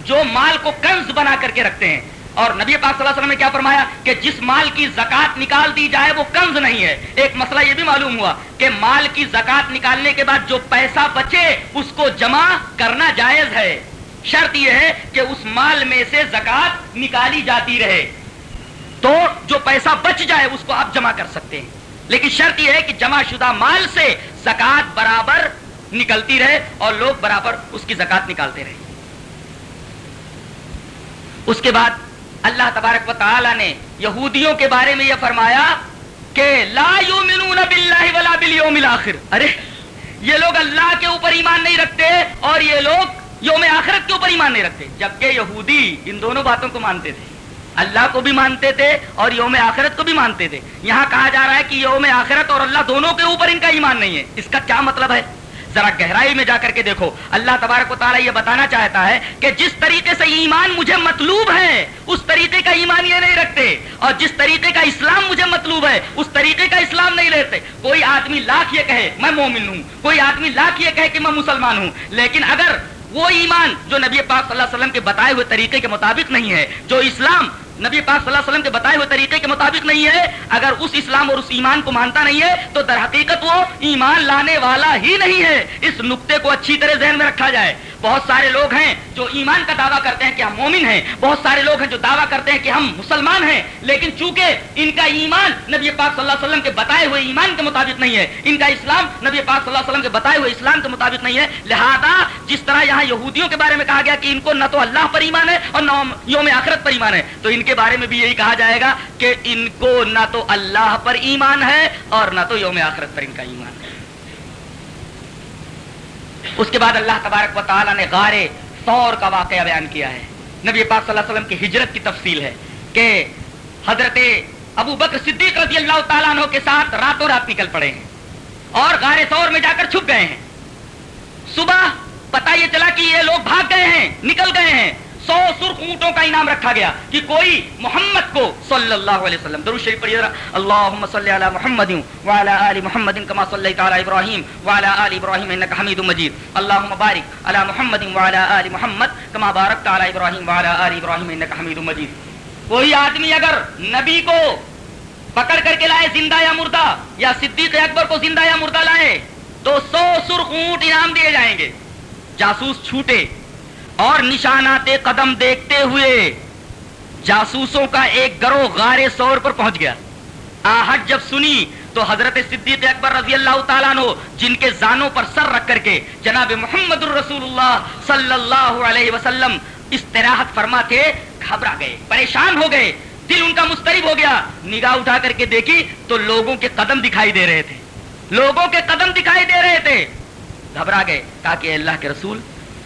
جو مال کو کنز بنا کر کے رکھتے ہیں اور نبی پاک صلی اللہ علیہ وسلم نے کیا فرمایا کہ جس مال کی زکات نکال دی جائے وہ کنز نہیں ہے۔ ایک مسئلہ یہ بھی معلوم ہوا کہ مال کی زکات نکالنے کے بعد جو پیسہ بچے اس کو جمع کرنا جائز ہے۔ شرط یہ ہے کہ اس مال میں سے زکات نکالی جاتی رہے۔ تو جو پیسہ بچ جائے اس کو آپ جمع کر سکتے ہیں۔ لیکن شرط یہ ہے کہ جمع شدہ مال سے زکات برابر نکلتی رہے اور لوگ برابر اس کی زکات نکالتے رہے۔ اس کے بعد اللہ تبارک و تعالی نے یہودیوں کے بارے میں یہ فرمایا کہ لا یؤمنون باللہ ولا بالیوم الاخر۔ ارے، یہ لوگ اللہ کے اوپر ایمان نہیں رکھتے اور یہ لوگ یوم آخرت کے اوپر ایمان نہیں رکھتے، جبکہ یہودی ان دونوں باتوں کو مانتے تھے۔ اللہ کو بھی مانتے تھے اور یوم آخرت کو بھی مانتے تھے۔ یہاں کہا جا رہا ہے کہ یوم آخرت اور اللہ دونوں کے اوپر ان کا ایمان نہیں ہے۔ اس کا کیا مطلب ہے؟ ذرا گہرائی میں جا کر کے دیکھو۔ اللہ تبارک و تعالیٰ یہ بتانا چاہتا ہے کہ جس طریقے سے ایمان مجھے مطلوب ہے، اس طریقے کا ایمان یہ نہیں رکھتے۔ اور جس طریقے کا اسلام مجھے مطلوب ہے، اس طریقے کا اسلام نہیں لیتے۔ کوئی آدمی لاکھ یہ کہے، میں مومن ہوں۔ کوئی آدمی لاکھ یہ کہے کہ میں مسلمان ہوں۔ لیکن اگر وہ ایمان جو نبی پاک صلی اللہ علیہ وسلم کے بتائے ہوئے طریقے کے مطابق نہیں ہے، جو اسلام نبی پاک صلی اللہ علیہ وسلم کے بتائے ہوئے طریقے کے مطابق نہیں ہے۔ اگر اس اسلام اور اس ایمان کو مانتا نہیں ہے، تو در حقیقت وہ ایمان لانے والا ہی نہیں ہے۔ اس نقطے کو اچھی طرح ذہن میں رکھا جائے۔ بہت سارے لوگ ہیں جو ایمان کا دعویٰ کرتے ہیں کہ ہم مومن ہیں۔ بہت سارے لوگ ہیں جو دعویٰ کرتے ہیں کہ ہم مسلمان ہیں۔ لیکن چونکہ ان کا ایمان نبی پاک صلی اللہ علیہ وسلم کے بتائے ہوئے ایمان کے مطابق نہیں ہے، ان کا اسلام نبی پاک صلی اللہ علیہ وسلم کے بتائے ہوئے اسلام کے مطابق نہیں ہے۔ لہذا جس طرح یہاں یہودیوں کے بارے میں کہا گیا کہ ان کو نہ تو اللہ پر ایمان ہے اور نہ یوم آخرت پر ایمان ہے، تو ان کے کے بارے میں بھی یہی کہا جائے گا کہ ان کو نہ تو اللہ پر ایمان ہے اور نہ تو یوم آخرت پر ان کا ایمان ہے۔ اس کے بعد اللہ تبارک و تعالیٰ نے غار طور کا واقعہ بیان کیا ہے۔ نبی پاک صلی اللہ علیہ وسلم کی ہجرت کی تفصیل ہے کہ حضرت ابو بکر صدیق رضی اللہ تعالیٰ عنہ کے ساتھ راتوں رات نکل پڑے ہیں اور غار طور میں جا کر چھپ گئے ہیں۔ صبح پتا یہ چلا کہ یہ لوگ بھاگ گئے ہیں، نکل گئے ہیں۔ سو سرخ اونٹوں کا انعام رکھا گیا کہ کوئی محمد کو صلی اللہ علیہ وسلم درود شریف پڑھیے اللهم صل علی محمد وعلى ال محمد كما صليت على ابراهيم وعلى ال ابراهيم انك حميد مجيد اللهم بارك على محمد وعلى ال محمد كما باركت على ابراهيم وعلى ال ابراهيم انك حميد مجيد کوئی آدمی اگر نبی کو پکڑ کر کے لائے زندہ یا مردہ یا صدیق اکبر کو زندہ یا مردہ لائے تو سو سرخ اونٹ انعام دیے جائیں گے۔ جاسوس چھوٹے اور نشانات قدم دیکھتے ہوئے جاسوسوں کا ایک گروہ غار سور پر پہنچ گیا۔ آہٹ جب سنی تو حضرت صدیق اکبر رضی اللہ تعالیٰ نو جن کے زانوں پر سر رکھ کر کے جناب محمد الرسول اللہ صلی اللہ علیہ وسلم استراحت فرما کے گھبرا گئے، پریشان ہو گئے، دل ان کا مسترب ہو گیا۔ نگاہ اٹھا کر کے دیکھی تو لوگوں کے قدم دکھائی دے رہے تھے۔ لوگوں کے قدم دکھائی دے رہے تھے۔ گھبرا گئے کہا کہ اللہ کے رسول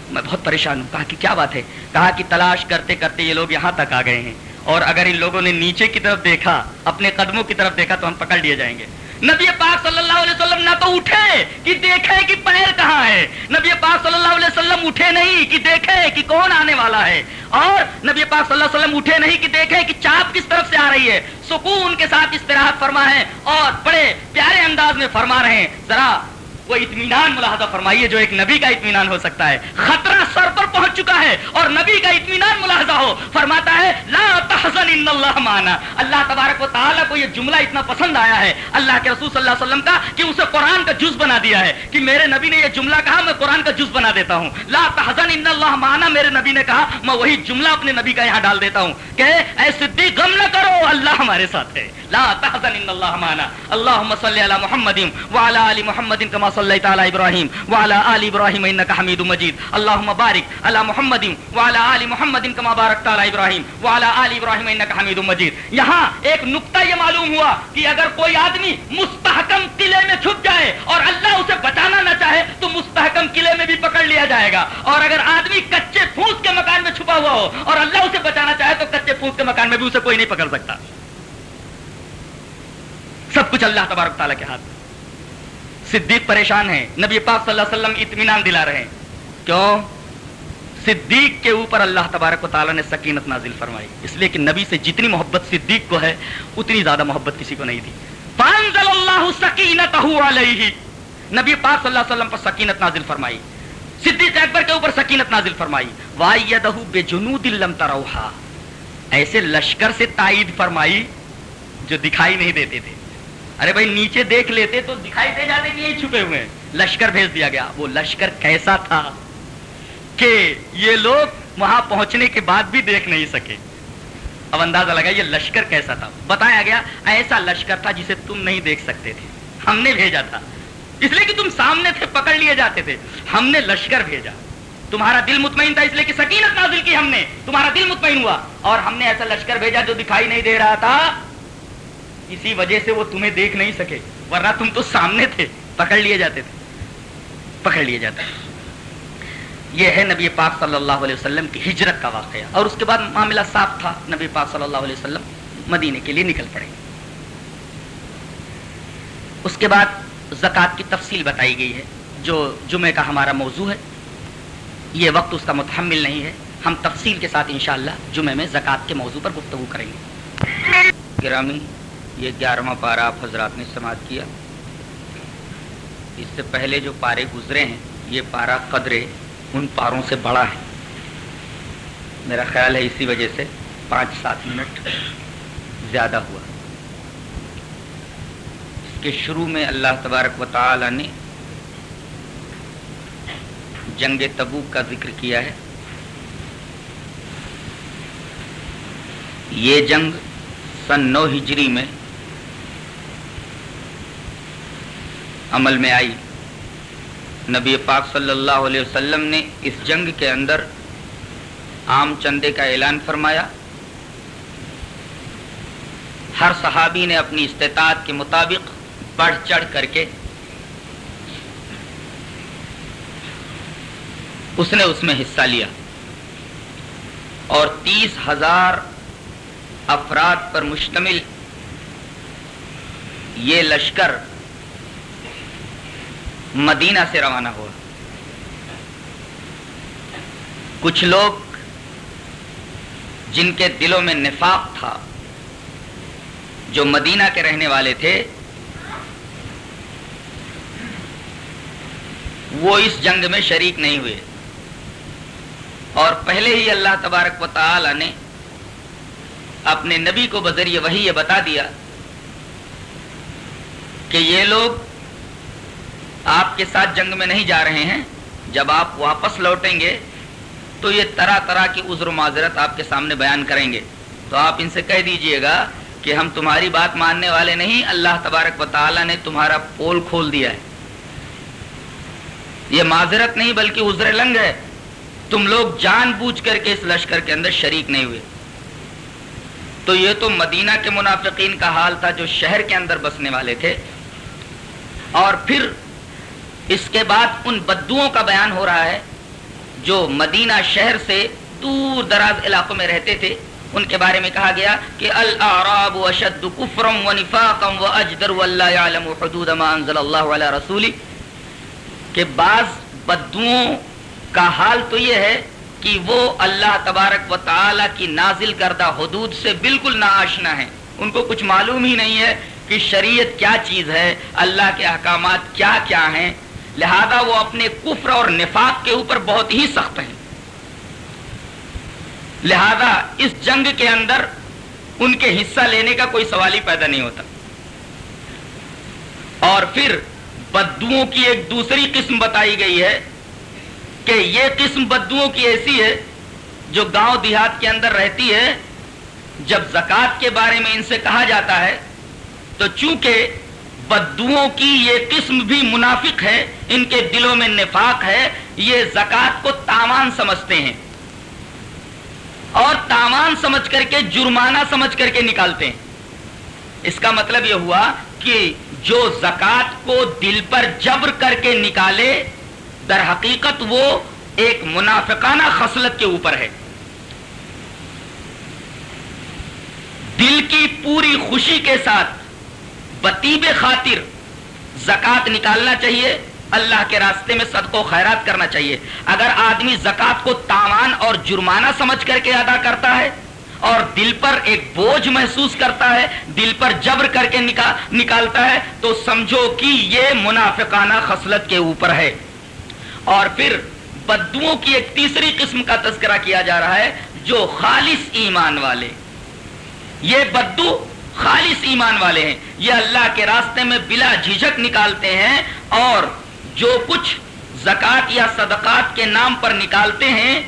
میں بہت پریشان ہوں۔ کہا کہ کیا بات ہے؟ کہا کہ تلاش کرتے کرتے یہ لوگ یہاں تک آ گئے ہیں۔ اور اگر ان لوگوں نے نیچے کی طرف دیکھا، اپنے قدموں کی طرف دیکھا، تو ہم پکڑ لیے جائیں گے۔ نبی پاک صلی اللہ علیہ وسلم نہ تو اٹھے کہ دیکھے کہ پیر کہاں ہے۔ نبی پاک صلی اللہ علیہ وسلم اٹھے نہیں کہ دیکھے کہ کون آنے والا ہے۔ اور نبی پاک صلی اللہ علیہ وسلم اٹھے نہیں کہ دیکھے کہ چاپ کس طرف سے آ رہی ہے۔ سکون کے ساتھ استراحت فرما ہے اور بڑے پیارے انداز میں فرما رہے ہیں۔ ذرا وہ اطمینان ملاحظہ فرمائیے جو ایک نبی کا اطمینان ہو سکتا ہے۔ خطرہ سر پر پہنچ چکا ہے اور نبی کا اطمینان ملاحظہ ہو، فرماتا ہے، لا تحزن ان اللہ مانا اللہ تبارک و تعالیٰ کو یہ جملہ اتنا پسند آیا ہے. اللہ کے رسول صلی اللہ علیہ وسلم کا کہ اسے قرآن کا جز بنا دیا ہے کہ میرے نبی نے یہ جملہ کہا، میں قرآن کا جز بنا دیتا ہوں۔ لا تحزن ان اللہ مانا میرے نبی نے کہا، میں وہی جملہ اپنے نبی کا یہاں ڈال دیتا ہوں کہ اے صدیق، غم نہ کرو، اللہ ہمارے ساتھ ہے۔ لا تحزن ان اللہ مانا اللهم صل على محمد وعلى ال محمد كما صليت على ابراهيم وعلى ال ابراهيم انك حميد مجيد۔ اللهم بارك على محمد وعلى ال محمد کما كما باركت على ابراهيم وعلى ال ابراهيم انك حميد مجيد یہاں ایک نقطہ یہ معلوم ہوا کہ اگر کوئی آدمی مستحکم قلعے میں چھپ جائے اور اللہ اسے بچانا نہ چاہے، تو مستحکم قلعے میں بھی پکڑ لیا جائے گا۔ اور اگر آدمی کچے پھوس کے مکان میں چھپا ہوا ہو اور اللہ اسے بچانا چاہے، تو کچے پھوس کے مکان میں بھی اسے کوئی نہیں پکڑ سکتا۔ سب کچھ اللہ تبارک تعالیٰ کے ہاتھ۔ صدیق پریشان ہے نبی پاک صلی اللہ علیہ وسلم اطمینان دلا رہے ہیں۔ کیوں؟ صدیق کے اوپر اللہ تبارک و تعالیٰ نے سکینت نازل فرمائی۔ اس لیے کہ نبی سے جتنی محبت صدیق کو ہے، اتنی زیادہ محبت کسی کو نہیں تھی۔ فانزل اللہ سکینت علیہ نبی پاک صلی اللہ علیہ وسلم پر سکینت نازل فرمائی۔ صدیق اکبر کے اوپر سکینت نازل فرمائی۔ وائدہ بے جنود لم تروہا ایسے لشکر سے تائید فرمائی جو دکھائی نہیں دیتے تھے۔ ارے بھائی، نیچے دیکھ لیتے تو دکھائی دے جاتے کہ یہ چھپے ہوئے ہیں۔ لشکر بھیج دیا گیا۔ وہ لشکر کیسا تھا؟ کہ یہ لوگ وہاں پہنچنے کے بعد بھی دیکھ نہیں سکے۔ اب اندازہ لگا یہ لشکر کیسا تھا۔ بتایا گیا، ایسا لشکر تھا جسے تم نہیں دیکھ سکتے تھے۔ ہم نے بھیجا تھا۔ اس لیے کہ تم سامنے تھے، پکڑ لیے جاتے تھے۔ ہم نے لشکر بھیجا۔ تمہارا دل مطمئن تھا، اس لیے کہ سکینت نازل کی ہم نے۔ تمہارا دل مطمئن ہوا۔ اور ہم نے ایسا لشکر بھیجا جو دکھائی نہیں دے رہا تھا۔ اسی وجہ سے وہ تمہیں دیکھ نہیں سکے۔ ورنہ تم تو سامنے تھے، پکڑ لیے جاتے تھے۔ پکڑ لیے جاتے یہ ہے نبی پاک صلی اللہ علیہ وسلم کی ہجرت کا واقعہ۔ اور اس کے بعد معاملہ صاف تھا، نبی پاک صلی اللہ علیہ وسلم مدینے کے لیے نکل پڑے۔ اس کے بعد زکوٰۃ کی تفصیل بتائی گئی ہے، جو جمعے کا ہمارا موضوع ہے۔ یہ وقت اس کا متحمل نہیں ہے۔ ہم تفصیل کے ساتھ انشاءاللہ جمعے میں زکوٰۃ کے موضوع پر گفتگو کریں گے۔ گرامی، یہ گیارہواں پارہ آپ حضرات نے سماعت کیا۔ اس سے پہلے جو پارے گزرے ہیں، یہ پارا قدرے ان پاروں سے بڑا ہے۔ میرا خیال ہے اسی وجہ سے پانچ سات منٹ زیادہ ہوا۔ اس کے شروع میں اللہ تبارک و تعالی نے جنگ تبوک کا ذکر کیا ہے۔ یہ جنگ سن نو ہجری میں عمل میں آئی۔ نبی پاک صلی اللہ علیہ وسلم نے اس جنگ کے اندر عام چندے کا اعلان فرمایا۔ ہر صحابی نے اپنی استطاعت کے مطابق بڑھ چڑھ کر کے اس نے اس میں حصہ لیا۔ اور تیس ہزار افراد پر مشتمل یہ لشکر مدینہ سے روانہ ہوا۔ کچھ لوگ جن کے دلوں میں نفاق تھا، جو مدینہ کے رہنے والے تھے، وہ اس جنگ میں شریک نہیں ہوئے۔ اور پہلے ہی اللہ تبارک و تعالی نے اپنے نبی کو بذریعہ وہی یہ بتا دیا کہ یہ لوگ آپ کے ساتھ جنگ میں نہیں جا رہے ہیں۔ جب آپ واپس لوٹیں گے، تو یہ طرح طرح کی عذر و معذرت آپ کے سامنے بیان کریں گے۔ تو آپ ان سے کہہ دیجیے گا کہ ہم تمہاری بات ماننے والے نہیں، اللہ تبارک و تعالیٰ نے تمہارا پول کھول دیا ہے۔ یہ معذرت نہیں بلکہ عذر لنگ ہے۔ تم لوگ جان بوجھ کر کے اس لشکر کے اندر شریک نہیں ہوئے۔ تو یہ تو مدینہ کے منافقین کا حال تھا جو شہر کے اندر بسنے والے تھے۔ اور پھر اس کے بعد ان بدوؤں کا بیان ہو رہا ہے جو مدینہ شہر سے دور دراز علاقوں میں رہتے تھے۔ ان کے بارے میں کہا گیا کہ الاعراب اشد کفرم و نفاقا و اجدر واللہ یعلم حدود ما انزل اللہ علی رسولی۔ کہ بعض بدوؤں کا حال تو یہ ہے کہ وہ اللہ تبارک و تعالی کی نازل کردہ حدود سے بالکل ناشنا ہیں۔ ان کو کچھ معلوم ہی نہیں ہے کہ شریعت کیا چیز ہے، اللہ کے احکامات کیا کیا ہیں۔ لہذا وہ اپنے کفر اور نفاق کے اوپر بہت ہی سخت ہیں۔ لہذا اس جنگ کے اندر ان کے حصہ لینے کا کوئی سوال ہی پیدا نہیں ہوتا۔ اور پھر بدوؤں کی ایک دوسری قسم بتائی گئی ہے کہ یہ قسم بدوؤں کی ایسی ہے جو گاؤں دیہات کے اندر رہتی ہے۔ جب زکات کے بارے میں ان سے کہا جاتا ہے تو چونکہ بدوؤں کی یہ قسم بھی منافق ہے، ان کے دلوں میں نفاق ہے، یہ زکات کو تاوان سمجھتے ہیں۔ اور تاوان سمجھ کر کے، جرمانہ سمجھ کر کے نکالتے ہیں۔ اس کا مطلب یہ ہوا کہ جو زکات کو دل پر جبر کر کے نکالے، در حقیقت وہ ایک منافقانہ خصلت کے اوپر ہے۔ دل کی پوری خوشی کے ساتھ بتیب خاطر۔ زکات نکالنا چاہیے، اللہ کے راستے میں صدق و خیرات کرنا چاہیے۔ اگر آدمی زکات کو تاوان اور جرمانہ سمجھ کر کے ادا کرتا ہے اور دل پر ایک بوجھ محسوس کرتا ہے، دل پر جبر کر کے نکالتا ہے، تو سمجھو کہ یہ منافقانہ خصلت کے اوپر ہے۔ اور پھر بدوؤں کی ایک تیسری قسم کا تذکرہ کیا جا رہا ہے، جو خالص ایمان والے۔ یہ بدو خالص ایمان والے ہیں۔ یہ اللہ کے راستے میں بلا جھجک نکالتے ہیں اور جو کچھ زکات یا صدقات کے نام پر نکالتے ہیں،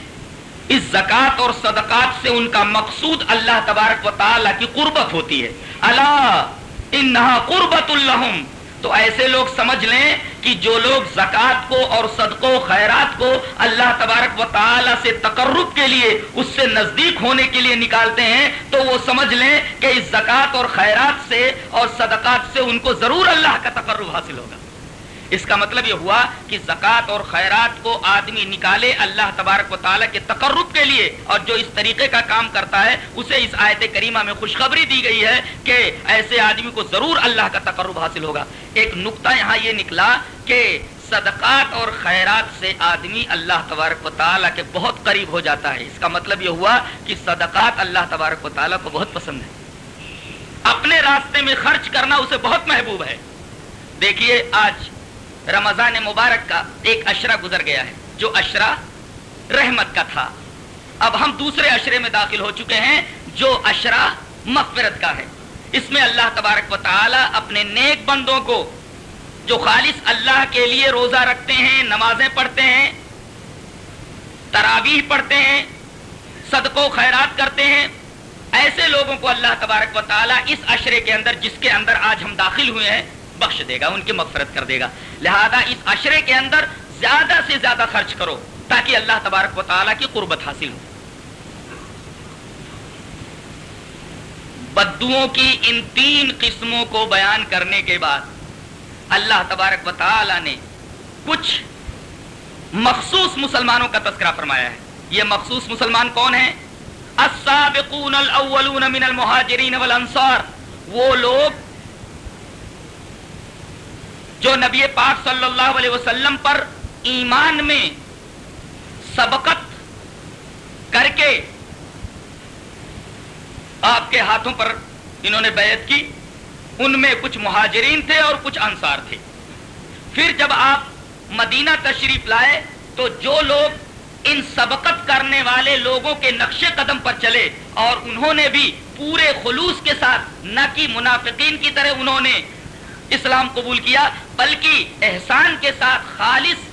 اس زکات اور صدقات سے ان کا مقصود اللہ تبارک و تعالی کی قربت ہوتی ہے۔ اللہ انہا قربت الحم تو ایسے لوگ سمجھ لیں کہ جو لوگ زکات کو اور صدقوں، خیرات کو اللہ تبارک و تعالی سے تقرب کے لیے، اس سے نزدیک ہونے کے لیے نکالتے ہیں، تو وہ سمجھ لیں کہ اس زکات اور خیرات سے اور صدقات سے ان کو ضرور اللہ کا تقرب حاصل ہوگا۔ اس کا مطلب یہ ہوا کہ زکات اور خیرات کو آدمی نکالے اللہ تبارک و تعالیٰ کے تقرب کے لیے اور جو اس طریقے کا کام کرتا ہے، اسے اس آیت کریمہ میں خوشخبری دی گئی ہے کہ ایسے آدمی کو ضرور اللہ کا تقرب حاصل ہوگا۔ ایک نقطہ یہاں یہ نکلا کہ صدقات اور خیرات سے آدمی اللہ تبارک و تعالیٰ کے بہت قریب ہو جاتا ہے۔ اس کا مطلب یہ ہوا کہ صدقات اللہ تبارک و تعالیٰ کو بہت پسند ہے اپنے راستے میں خرچ کرنا اسے بہت محبوب ہے۔ دیکھیے، آج رمضان مبارک کا ایک اشرہ گزر گیا ہے، جو اشرہ رحمت کا تھا۔ اب ہم دوسرے اشرے میں داخل ہو چکے ہیں، جو اشرہ مغفرت کا ہے۔ اس میں اللہ تبارک و تعالی اپنے نیک بندوں کو، جو خالص اللہ کے لیے روزہ رکھتے ہیں، نمازیں پڑھتے ہیں، تراویح پڑھتے ہیں صدق و خیرات کرتے ہیں، ایسے لوگوں کو اللہ تبارک و تعالیٰ اس اشرے کے اندر، جس کے اندر آج ہم داخل ہوئے ہیں بخش دے گا، ان کی مغفرت کر دے گا۔ لہذا اس عشرے کے اندر زیادہ سے زیادہ خرچ کرو تاکہ اللہ تبارک و تعالیٰ کی قربت حاصل ہو۔ بدوؤں کی ان تین قسموں کو بیان کرنے کے بعد اللہ تبارک و تعالی نے کچھ مخصوص مسلمانوں کا تذکرہ فرمایا ہے۔ یہ مخصوص مسلمان کون ہیں؟ السابقون الاولون من المہاجرین والانصار۔ وہ لوگ جو نبی پاک صلی اللہ علیہ وسلم پر ایمان میں سبقت کر کے آپ کے ہاتھوں پر انہوں نے بیعت کی، ان میں کچھ مہاجرین تھے اور کچھ انصار تھے۔ پھر جب آپ مدینہ تشریف لائے تو جو لوگ ان سبقت کرنے والے لوگوں کے نقش قدم پر چلے اور انہوں نے بھی پورے خلوص کے ساتھ، نہ کہ منافقین کی طرح انہوں نے اسلام قبول کیا، بلکہ احسان کے ساتھ خالص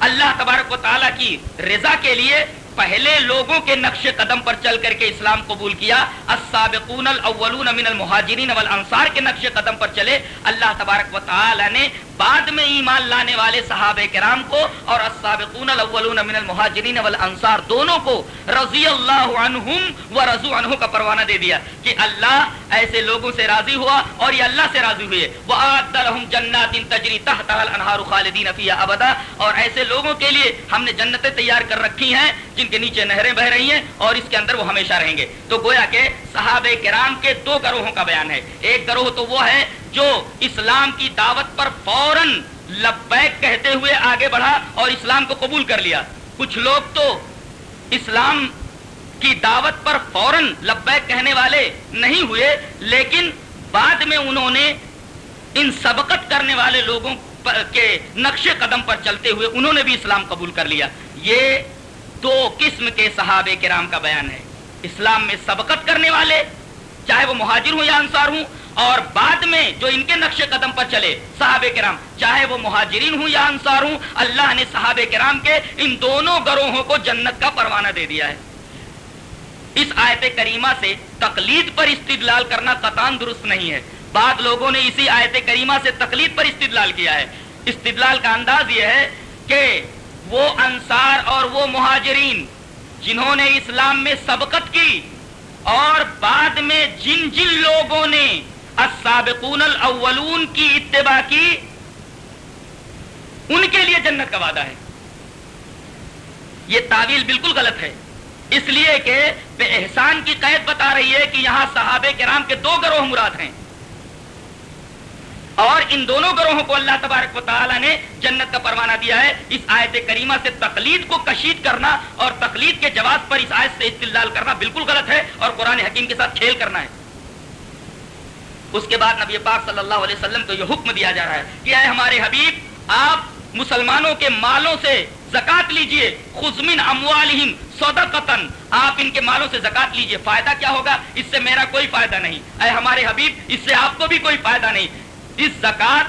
اللہ تبارک و تعالیٰ کی رضا کے لیے پہلے لوگوں کے نقش قدم پر چل کر کے اسلام قبول کیا۔ السابقون الاولون من المہاجرین والانصار کے نقش قدم پر چلے۔ اللہ تبارک و تعالی نے بعد میں ایمان لانے والے صحابہ کرام کو اور السابقون الاولون من المہاجرین والانصار دونوں کو رضی اللہ عنہم و رضو عنہ کا پروانہ دے دیا کہ اللہ ایسے لوگوں سے راضی ہوا اور یہ اللہ سے راضی ہوئے۔ وَآدَّ لَهُمْ جَنَّاتٍ تَجْرِي تَحْتَهَا الْأَنْهَارُ خَالِدِينَ فِيهَا أَبَدًا۔ اور ایسے لوگوں کے لیے ہم نے جنتیں تیار کر رکھی ہیں جن کے نیچے نہریں بہ رہی ہیں اور اس کے اندر وہ ہمیشہ رہیں گے۔ تو گویا کہ صحابہ کرام کے دو گروہوں کا بیان ہے۔ ایک گروہ تو وہ ہے جو اسلام کی دعوت پر فوراً لبیک کہتے ہوئے آگے بڑھا اور اسلام کو قبول کر لیا۔ کچھ لوگ تو اسلام کی دعوت پر فوراً لبیک کہنے والے نہیں ہوئے، لیکن بعد میں انہوں نے ان سبقت کرنے والے لوگوں کے نقش قدم پر چلتے ہوئے انہوں نے بھی اسلام قبول کر لیا۔ یہ دو قسم کے صحابہ کرام کا بیان ہے۔ اسلام میں سبقت کرنے والے چاہے وہ مہاجر ہوں یا انصار ہوں، اور بعد میں جو ان کے نقش قدم پر چلے، صحابہ کرام، چاہے وہ مہاجرین ہوں یا انصار ہوں، اللہ نے صحابہ کرام کے ان دونوں گروہوں کو جنت کا پروانہ دے دیا ہے۔ اس آیت کریمہ سے تقلید پر استدلال کرنا قطان درست نہیں ہے۔ بعد لوگوں نے اسی آیت کریمہ سے تقلید پر استدلال کیا ہے۔ استدلال کا انداز یہ ہے کہ وہ انصار اور وہ مہاجرین، جنہوں نے اسلام میں سبقت کی اور بعد میں جن جن لوگوں نے السابقون الاولون کی اتباع کی، ان کے لیے جنت کا وعدہ ہے۔ یہ تعویل بالکل غلط ہے۔ اس لیے کہ بے احسان کی قید بتا رہی ہے کہ یہاں صحابہ کرام کے دو گروہ مراد ہیں۔ اور ان دونوں گروہوں کو اللہ تبارک و تعالی نے جنت کا پروانہ دیا ہے۔ اس آیت کریمہ سے تقلید کو کشید کرنا اور تقلید کے جواب پر اس آیت سے استدلال کرنا بالکل غلط ہے اور قرآن حکیم کے ساتھ کھیل کرنا ہے۔ اس کے بعد نبی پاک صلی اللہ علیہ وسلم کو یہ حکم دیا جا رہا ہے کہ اے ہمارے حبیب، آپ مسلمانوں کے مالوں سے زکات لیجیے خزمن اموالہم صدقتن آپ ان کے مالوں سے زکات لیجیے۔ فائدہ کیا ہوگا؟ اس سے میرا کوئی فائدہ نہیں۔ اے ہمارے حبیب، اس سے آپ کو بھی کوئی فائدہ نہیں۔ اس زکات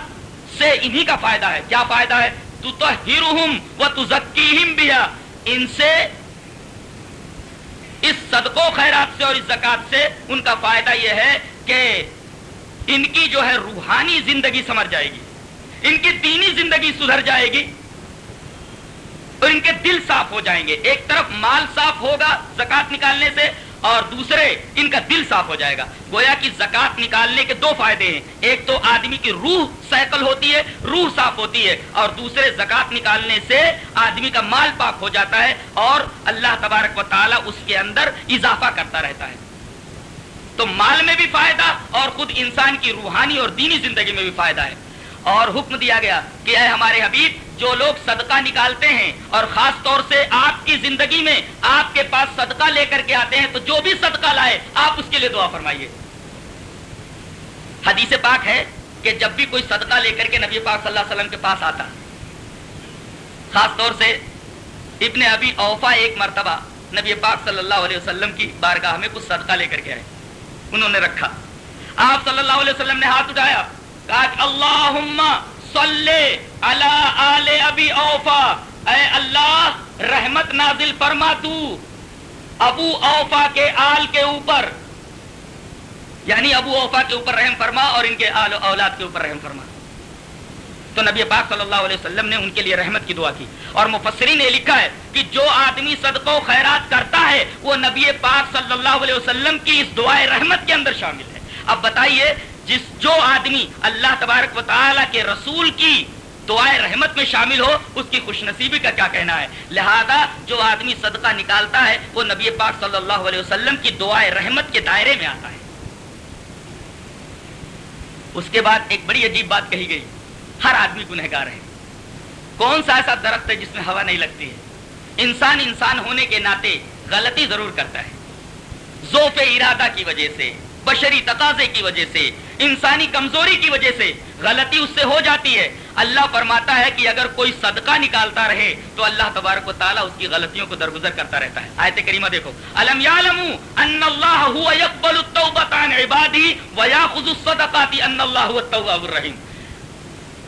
سے انہی کا فائدہ ہے۔ کیا فائدہ ہے؟ تو تہرہم و تزکیہم بیا ان سے، اس صدقوں خیرات سے اور اس زکات سے ان کا فائدہ یہ ہے کہ ان کی جو ہے روحانی زندگی سمر جائے گی۔ ان کی دینی زندگی سدھر جائے گی اور ان کے دل صاف ہو جائیں گے۔ ایک طرف مال صاف ہوگا زکات نکالنے سے اور دوسرے ان کا دل صاف ہو جائے گا۔ گویا کی زکات نکالنے کے دو فائدے ہیں۔ ایک تو آدمی کی روح سیکل ہوتی ہے، روح صاف ہوتی ہے، اور دوسرے زکات نکالنے سے آدمی کا مال پاک ہو جاتا ہے اور اللہ تبارک و تعالی اس کے اندر اضافہ کرتا رہتا ہے۔ تو مال میں بھی فائدہ اور خود انسان کی روحانی اور دینی زندگی میں بھی فائدہ ہے۔ اور حکم دیا گیا کہ اے ہمارے حبیب، جو لوگ صدقہ نکالتے ہیں اور خاص طور سے آپ کی زندگی میں آپ کے پاس صدقہ لے کر کے آتے ہیں، تو جو بھی صدقہ لائے، آپ اس کے لیے دعا فرمائیے۔ حدیث پاک ہے کہ جب بھی کوئی صدقہ لے کر کے نبی پاک صلی اللہ علیہ وسلم کے پاس آتا، خاص طور سے ابن ابی اوفا ایک مرتبہ نبی پاک صلی اللہ علیہ وسلم کی بارگاہ میں کچھ صدقہ لے کر کے آئے، انہوں نے رکھا۔ آپ صلی اللہ علیہ وسلم نے ہاتھ اٹھایا کہا اللہم صلی علی آل ابی اوفا اے اللہ رحمت نازل فرما تو ابو اوفا کے آل کے اوپر یعنی ابو اوفا کے اوپر رحم فرما اور ان کے آل و اولاد کے اوپر رحم فرما تو نبی پاک صلی اللہ علیہ وسلم نے ان کے لیے رحمت کی دعا کی۔ اور مفسرین نے لکھا ہے کہ جو آدمی صدقہ و خیرات کرتا ہے، وہ نبی پاک صلی اللہ علیہ وسلم کی اس دعائے رحمت کے اندر شامل ہے۔ اب بتائیے جس جو آدمی اللہ تبارک و تعالی کے رسول کی دعائے رحمت میں شامل ہو، اس کی خوش نصیبی کا کیا کہنا ہے؟ لہذا جو آدمی صدقہ نکالتا ہے، وہ نبی پاک صلی اللہ علیہ وسلم کی دعائے رحمت کے دائرے میں آتا ہے۔ اس کے بعد ایک بڑی عجیب بات کہی گئی۔ ہر آدمی گنہگار ہے۔ کون سا ایسا درخت ہے جس میں ہوا نہیں لگتی ہے؟ انسان انسان ہونے کے ناطے غلطی ضرور کرتا ہے۔ زوف ارادہ کی وجہ سے بشری تقاضے کی وجہ سے، انسانی کمزوری کی وجہ سے غلطی اس سے ہو جاتی ہے۔ اللہ فرماتا ہے کہ اگر کوئی صدقہ نکالتا رہے تو اللہ تبارک و تعالیٰ اس کی غلطیوں کو درگزر کرتا رہتا ہے۔ آیت کریمہ دیکھو۔ الم ان اللہ هو يقبل التوبۃ عن عباده وياخذ الصدقات ان اللہ هو التواب الرحیم۔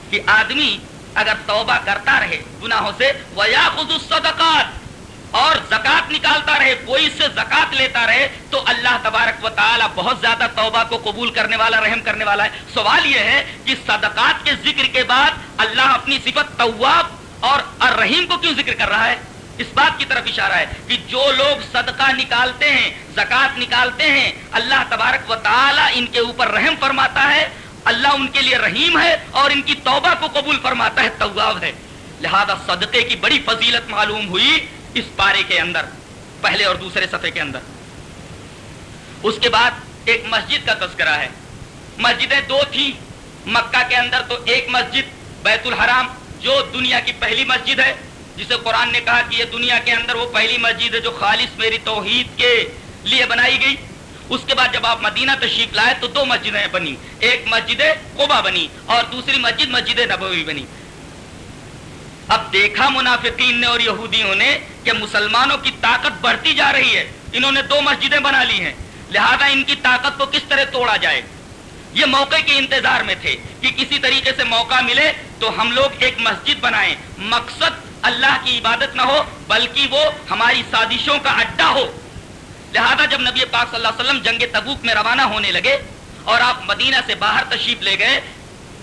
کہ آدمی اگر توبہ کرتا رہے گناہوں سے، ویاخذ الصدقات اور زکات نکالتا رہے، کوئی اس سے زکات لیتا رہے، تو اللہ تبارک و تعالی بہت زیادہ توبہ کو قبول کرنے والا، رحم کرنے والا ہے۔ سوال یہ ہے کہ صدقات کے ذکر کے بعد اللہ اپنی صفت تواب اور الرحیم کو کیوں ذکر کر رہا ہے؟ اس بات کی طرف اشارہ ہے کہ جو لوگ صدقہ نکالتے ہیں، زکات نکالتے ہیں، اللہ تبارک و تعالی ان کے اوپر رحم فرماتا ہے، اللہ ان کے لیے رحیم ہے اور ان کی توبہ کو قبول فرماتا ہے، تواب ہے۔ لہذا صدقے کی بڑی فضیلت معلوم ہوئی۔ اس پارے کے اندر، پہلے اور دوسرے صفحے کے اندر۔ اس کے بعد ایک مسجد کا تذکرہ ہے۔ مسجدیں دو تھی مکہ کے اندر تو ایک مسجد، بیت الحرام، جو دنیا کی پہلی مسجد ہے، جسے قرآن نے کہا کہ یہ دنیا کے اندر وہ پہلی مسجد ہے جو خالص میری توحید کے لیے بنائی گئی۔ اس کے بعد جب آپ مدینہ تشریف لائے تو دو مسجدیں بنی ایک مسجد قبا بنی اور دوسری مسجد مسجد نبوی بنی۔ اب دیکھا منافقین نے اور یہودیوں نے کہ مسلمانوں کی طاقت بڑھتی جا رہی ہے۔ انہوں نے دو مسجدیں بنا لی ہیں۔ لہذا ان کی طاقت کو کس طرح توڑا جائے؟ یہ موقع کے انتظار میں تھے کہ کسی طریقے سے موقع ملے تو ہم لوگ ایک مسجد بنائیں۔ مقصد اللہ کی عبادت نہ ہو، بلکہ وہ ہماری سازشوں کا اڈا ہو۔ لہذا جب نبی پاک صلی اللہ علیہ وسلم جنگ تبوک میں روانہ ہونے لگے اور آپ مدینہ سے باہر تشریف لے گئے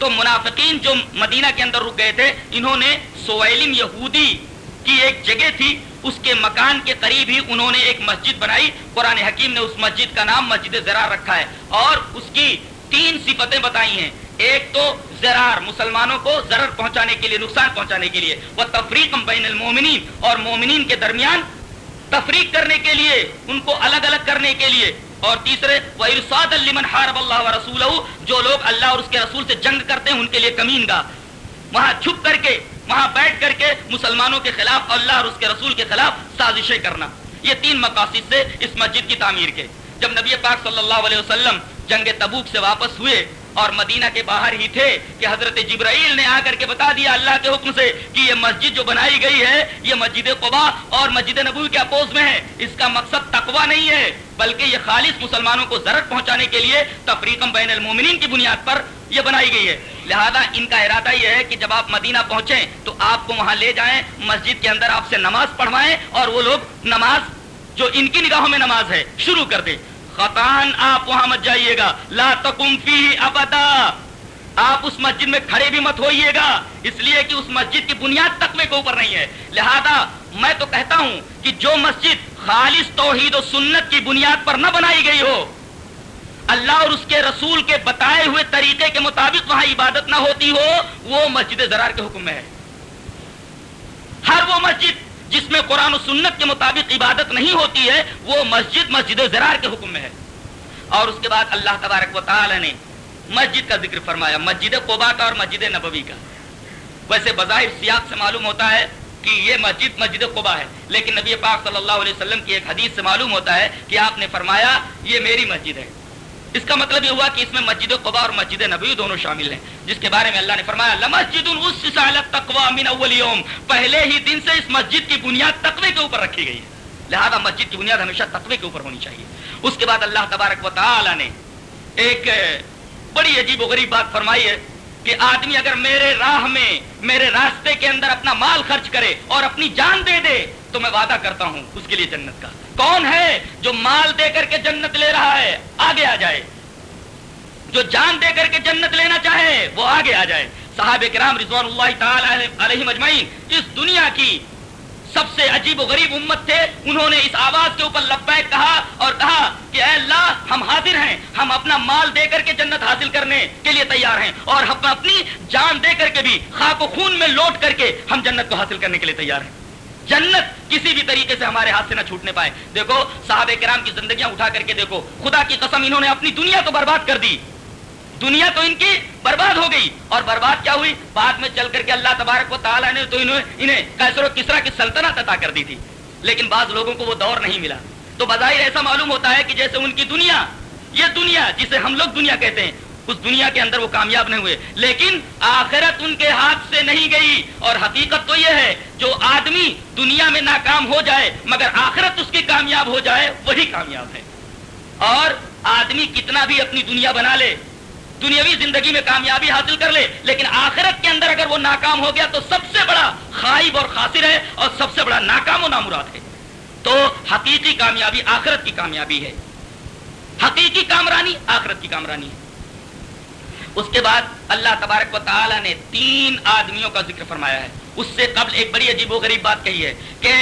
تو منافقین جو مدینہ کے اندر رک گئے تھے، انہوں نے سویلم یہودی کی ایک جگہ تھی، اس کے مکان کے قریب ہی انہوں نے ایک مسجد بنائی۔ قرآن حکیم نے اس مسجد کا نام مسجد زرار رکھا ہے اور اس کی تین صفتیں بتائی ہیں۔ ایک تو زرار، مسلمانوں کو ضرر پہنچانے کے لیے، نقصان پہنچانے کے لیے۔ وہ تفریق بین المومنین اور مومنین کے درمیان تفریق کرنے کے لیے، ان کو الگ الگ کرنے کے لیے۔ اور تیسرے وہ ارساد المن حارب اللہ و رسول جو لوگ اللہ اور اس کے رسول سے جنگ کرتے ہیں، ان کے لیے کمین گاہ وہاں چھپ کر کے، وہاں بیٹھ کر کے مسلمانوں کے خلاف، اللہ اور اس کے رسول کے خلاف سازشیں کرنا۔ یہ تین مقاصد سے اس مسجد کی تعمیر کے۔ جب نبی پاک صلی اللہ علیہ وسلم جنگ تبوک سے واپس ہوئے اور مدینہ کے باہر ہی تھے کہ حضرت جبرائیل نے آ کر کے بتا دیا اللہ کے حکم سے کہ یہ مسجد جو بنائی گئی ہے، یہ مسجد قبا اور مسجد نبوی کے اپوز میں ہے۔ اس کا مقصد تقوا نہیں ہے، بلکہ یہ خالص مسلمانوں کو ضرر پہنچانے کے لیے تفریقم بین المومنین کی بنیاد پر یہ بنائی گئی ہے۔ لہذا ان کا ارادہ یہ ہے کہ جب آپ مدینہ پہنچیں تو آپ کو وہاں لے جائیں، مسجد کے اندر آپ سے نماز پڑھوائیں اور وہ لوگ نماز جو ان کی نگاہوں میں نماز ہے، شروع کر دیں۔ خطان آپ وہاں مت جائیے گا۔ لا تکم فی ابدا۔ آپ اس مسجد میں کھڑے بھی مت ہوئیے گا۔ اس لیے کہ اس مسجد کی بنیاد تقوی کے اوپر نہیں ہے۔ لہذا میں تو کہتا ہوں کہ جو مسجد خالص توحید و سنت کی بنیاد پر نہ بنائی گئی ہو، اللہ اور اس کے رسول کے بتائے ہوئے طریقے کے مطابق وہاں عبادت نہ ہوتی ہو، وہ مسجد زرار کے حکم میں ہے۔ ہر وہ مسجد جس میں قرآن و سنت کے مطابق عبادت نہیں ہوتی ہے، وہ مسجد مسجد زرار کے حکم میں ہے۔ اور اس کے بعد اللہ تبارک و تعالی نے مسجد کا ذکر فرمایا، مسجد قبا کا اور مسجد نبوی کا۔ ویسے بظاہر سیاق سے معلوم ہوتا ہے کہ یہ مسجد مسجد قبا ہے، لیکن نبی پاک صلی اللہ علیہ وسلم کی ایک حدیث سے معلوم ہوتا ہے کہ آپ نے فرمایا، یہ میری مسجد ہے۔ اس کا مطلب یہ ہوا کہ اس میں مسجد قبا اور مسجد نبی دونوں شامل ہیں، جس کے بارے میں اللہ نے فرمایا، لمسجد من اول یوم، پہلے ہی دن سے اس مسجد کی بنیاد تقوی کے اوپر رکھی گئی ہے۔ لہذا مسجد کی بنیاد ہمیشہ تقوی کے اوپر ہونی چاہیے۔ اس کے بعد اللہ تبارک و تعالی نے ایک بڑی عجیب و غریب بات فرمائی ہے۔ کہ آدمی اگر میرے راہ میں، میرے راستے کے اندر اپنا مال خرچ کرے اور اپنی جان دے دے، تو میں وعدہ کرتا ہوں اس کے لیے جنت کا۔ کون ہے جو مال دے کر کے جنت لے رہا ہے؟ آگے آ جائے۔ جو جان دے کر کے جنت لینا چاہے، وہ آگے آ جائے۔ صاحب کرام رضوان اللہ تعالی علیہ مجمعین اس دنیا کی سب سے عجیب و غریب امت تھے، انہوں نے اس آواز کے اوپر لبیک کہا اور کہا کہ اے اللہ، ہم حاضر ہیں، ہم اپنا مال دے کر کے جنت حاصل کرنے کے لیے تیار ہیں اور ہم اپنی جان دے کر کے بھی خاک و خون میں لوٹ کر کے ہم جنت کو حاصل کرنے کے لیے تیار ہیں۔ جنت کسی بھی طریقے سے ہمارے ہاتھ سے نہ چھوٹنے پائے۔ دیکھو صاحب کرام کی زندگیاں اٹھا کر کے دیکھو، خدا کی قسم انہوں نے اپنی دنیا تو برباد کر دی۔ دنیا تو ان کی برباد ہو گئی۔ اور برباد کیا ہوئی؟ بعد میں چل کر کے اللہ تبارک و تعالیٰ نے تو انہیں کیسر و کسرا کی سلطنت عطا کر دی تھی۔ لیکن بعض لوگوں کو وہ دور نہیں ملا۔ تو بظاہر ایسا معلوم ہوتا ہے کہ جیسے ان کی دنیا، یہ دنیا جسے ہم لوگ دنیا کہتے ہیں، اس دنیا کے اندر وہ کامیاب نہیں ہوئے۔ لیکن آخرت ان کے ہاتھ سے نہیں گئی۔ اور حقیقت تو یہ ہے، جو آدمی دنیا میں ناکام ہو جائے، مگر آخرت اس کی کامیاب ہو جائے، وہی کامیاب ہے۔ اور آدمی کتنا بھی اپنی دنیا بنا لے دنیاوی زندگی میں کامیابی حاصل کر لے، لیکن آخرت کے اندر اگر وہ ناکام ہو گیا تو سب سے بڑا خائب اور خاصر ہے اور سب سے بڑا ناکام و نامراد ہے۔ تو حقیقی کامیابی آخرت کی کامیابی ہے۔ حقیقی کامرانی آخرت کی کامرانی ہے۔ اس کے بعد اللہ تبارک و تعالی نے تین آدمیوں کا ذکر فرمایا ہے۔ اس سے قبل ایک بڑی عجیب و غریب بات کہی ہے کہ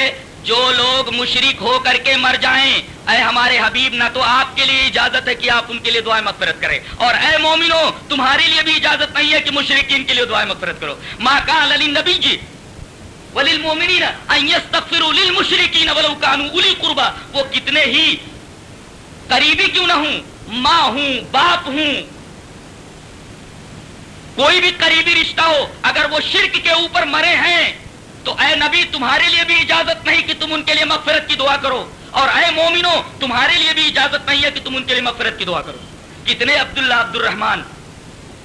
جو لوگ مشرک ہو کر کے مر جائیں، اے ہمارے حبیب، نہ تو آپ کے لیے اجازت ہے کہ آپ ان کے لیے دعائیں مغفرت کریں۔ اور اے مومنو تمہارے لیے بھی اجازت نہیں ہے کہ مشرقین کے لیے دعائیں مغفرت کرو۔ ماں کان علی نبی جی وللمؤمنین ان یستغفروا للمشرکین ولو كانوا اولی قربا۔ وہ کتنے ہی قریبی کیوں نہ ہوں، ماں ہوں، باپ ہوں۔ کوئی بھی قریبی رشتہ ہو، اگر وہ شرک کے اوپر مرے ہیں تو اے نبی، تمہارے لیے بھی اجازت نہیں کہ تم ان کے لیے مغفرت کی دعا کرو، اور اے مومنو، تمہارے لیے بھی اجازت نہیں ہے کہ تم ان کے لیے مغفرت کی دعا کرو۔ کتنے عبداللہ عبد الرحمان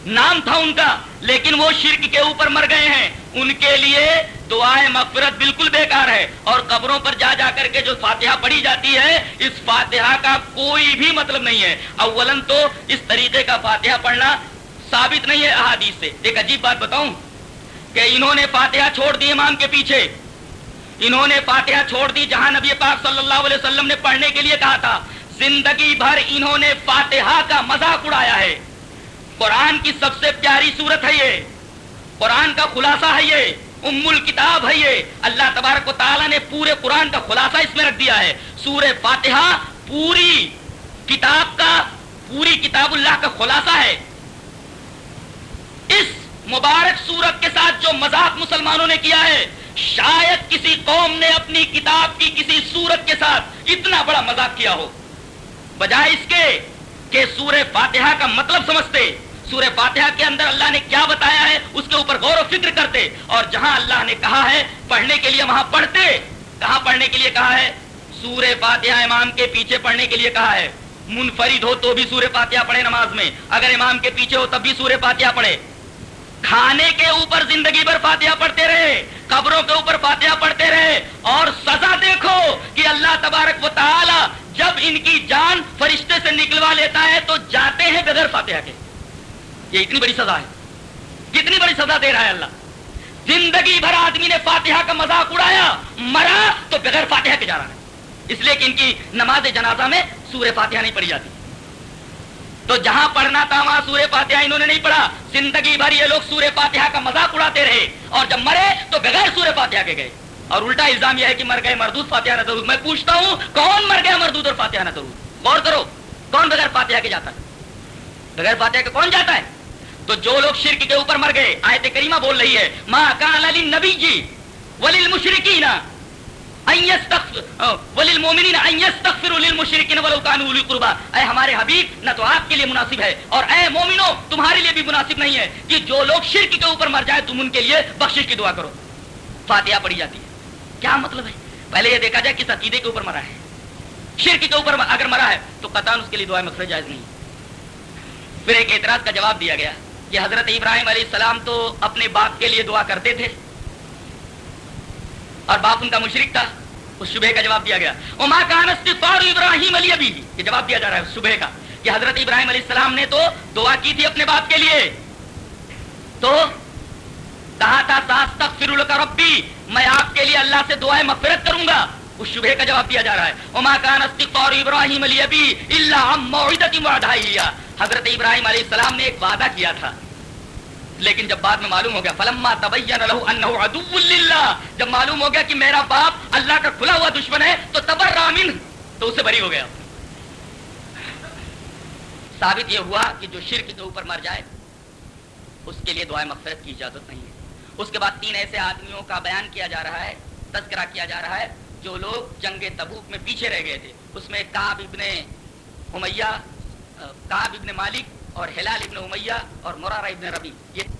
نام تھا ان کا، لیکن وہ شرک کے اوپر مر گئے ہیں۔ ان کے لیے دعائیں مغفرت بالکل بیکار ہے، اور قبروں پر جا جا کر کے جو فاتحہ پڑھی جاتی ہے، اس فاتحہ کا کوئی بھی مطلب نہیں ہے۔ اولن تو اس طریقے کا فاتحہ پڑھنا ثابت نہیں ہے احادیث سے۔ ایک عجیب بات بتاؤں کہ انہوں نے فاتحہ چھوڑ دی امام کے پیچھے۔ انہوں نے فاتحہ چھوڑ دی جہاں نبی پاک صلی اللہ علیہ وسلم نے پڑھنے کے لیے کہا تھا، زندگی بھر انہوں نے فاتحہ کا مذاق اڑایا ہے۔ قرآن کی سب سے پیاری صورت ہے یہ۔ قرآن کا خلاصہ ہے یہ۔ ام الکتاب ہے یہ۔ اللہ تبارک و تعالیٰ نے پورے قرآن کا خلاصہ اس میں رکھ دیا ہے۔ سور فاتحہ پوری کتاب کا، پوری کتاب اللہ کا خلاصہ ہے۔ اس مبارک سورت کے ساتھ جو مذاق مسلمانوں نے کیا ہے، شاید کسی قوم نے اپنی کتاب کی کسی سورت کے ساتھ اتنا بڑا مذاق کیا ہو۔ بجائے اس کے کہ سور فاتحہ کا مطلب سمجھتے سور فاتحہ کے اندر اللہ نے کیا بتایا ہے، اس کے اوپر غور و فکر کرتے، اور جہاں اللہ نے کہا ہے، پڑھنے کے لیے وہاں پڑھتے، کہاں پڑھنے کے لیے کہا ہے؟ سور فاتحہ امام کے پیچھے پڑھنے کے لیے کہا ہے۔ منفرد ہو تو بھی سور فاتحہ پڑھے نماز میں، اگر امام کے پیچھے ہو تب بھی سور فاتحہ پڑھے۔ کھانے کے اوپر زندگی بھر فاتحہ پڑھتے رہے، قبروں کے اوپر فاتحہ پڑھتے رہے، اور سزا دیکھو کہ اللہ تبارک و تعالی جب ان کی جان فرشتے سے نکلوا لیتا ہے تو جاتے ہیں بغیر فاتحہ کے۔ یہ اتنی بڑی سزا ہے۔ کتنی بڑی سزا دے رہا ہے اللہ۔ زندگی بھر آدمی نے فاتحہ کا مذاق اڑایا، مرا تو بغیر فاتحہ کے جا رہا ہے۔ اس لیے کہ ان کی نماز جنازہ میں سورہ فاتحہ نہیں پڑھی جاتی۔ تو جہاں پڑھنا تھا وہاں سورہ فاتحہ انہوں نے نہیں پڑھا۔ زندگی بھر یہ لوگ سورہ فاتحہ کا مذاق اڑاتے رہے۔ اور جب مرے تو بغیر سورہ فاتحہ کے گئے۔ اور الٹا الزام یہ ہے کہ مر گئے مردود فاتحہ نہ میں پوچھتا ہوں کون مر گیا مردود اور فاتحہ نہ غور کرو، کون بغیر فاتحہ کے جاتا ہے؟ بغیر فاتحہ کے کون جاتا ہے؟ تو جو لوگ شرک کے اوپر مر گئے، آیت کریمہ بول رہی ہے ماں کان علی نبی جی ولیل مشرقین اے ہمارے حبیب، نہ تو آپ کے لیے مناسب ہے، اور اے مومنو تمہارے لیے بھی مناسب نہیں ہے کہ جو لوگ شرک کے اوپر مر جائے، تم ان کے لیے بخشش کی دعا کرو۔ فاتحہ پڑھی جاتی ہے۔ کیا مطلب ہے؟ پہلے یہ دیکھا جائے کس عقیدے کے اوپر مرا ہے۔ شرک کے اوپر اگر مرا ہے، تو قطان اس کے لیے دعا مغفرت جائز نہیں۔ پھر ایک اعتراض کا جواب دیا گیا کہ حضرت ابراہیم علیہ السلام تو اپنے باپ کے لیے دعا کرتے تھے۔ اور باپ ان کا مشرق تھا، اس صبح کا جواب دیا گیا۔ اما کان استغفار ابراہیم علی ابھی یہ جواب دیا جا رہا ہے صبح کا، کہ حضرت ابراہیم علیہ السلام نے تو دعا کی تھی اپنے باپ کے لیے۔ تو کہا تھا تستغفر لك ربی، میں آپ کے لیے اللہ سے دعائیں مغفرت کروں گا۔ اس شبہ کا جواب دیا جا رہا ہے۔ اما کان استغفار ابراہیم علی ابھی الا عن موعدۃ وعدها حضرت ابراہیم علیہ السلام نے ایک وعدہ کیا تھا۔ لیکن جب بعد میں معلوم ہو گیا، فلما تبین له انه عدو للہ، جب معلوم ہو گیا کہ میرا باپ اللہ کا کھلا ہوا دشمن ہے، تو تبرا من تو اسے بری ہو گیا۔ ثابت یہ ہوا کہ جو شرک کے اوپر مر جائے، اس کے لیے دعائیں مغفرت کی اجازت نہیں ہے۔ اس کے بعد تین ایسے آدمیوں کا بیان کیا جا رہا ہے، تذکرہ کیا جا رہا ہے، جو لوگ جنگ تبوک میں پیچھے رہ گئے تھے۔ اس میں کعب ابن امیہ، کعب ابن مالک اور ہلال ابن امیہ اور مرارہ ابن ربی یہ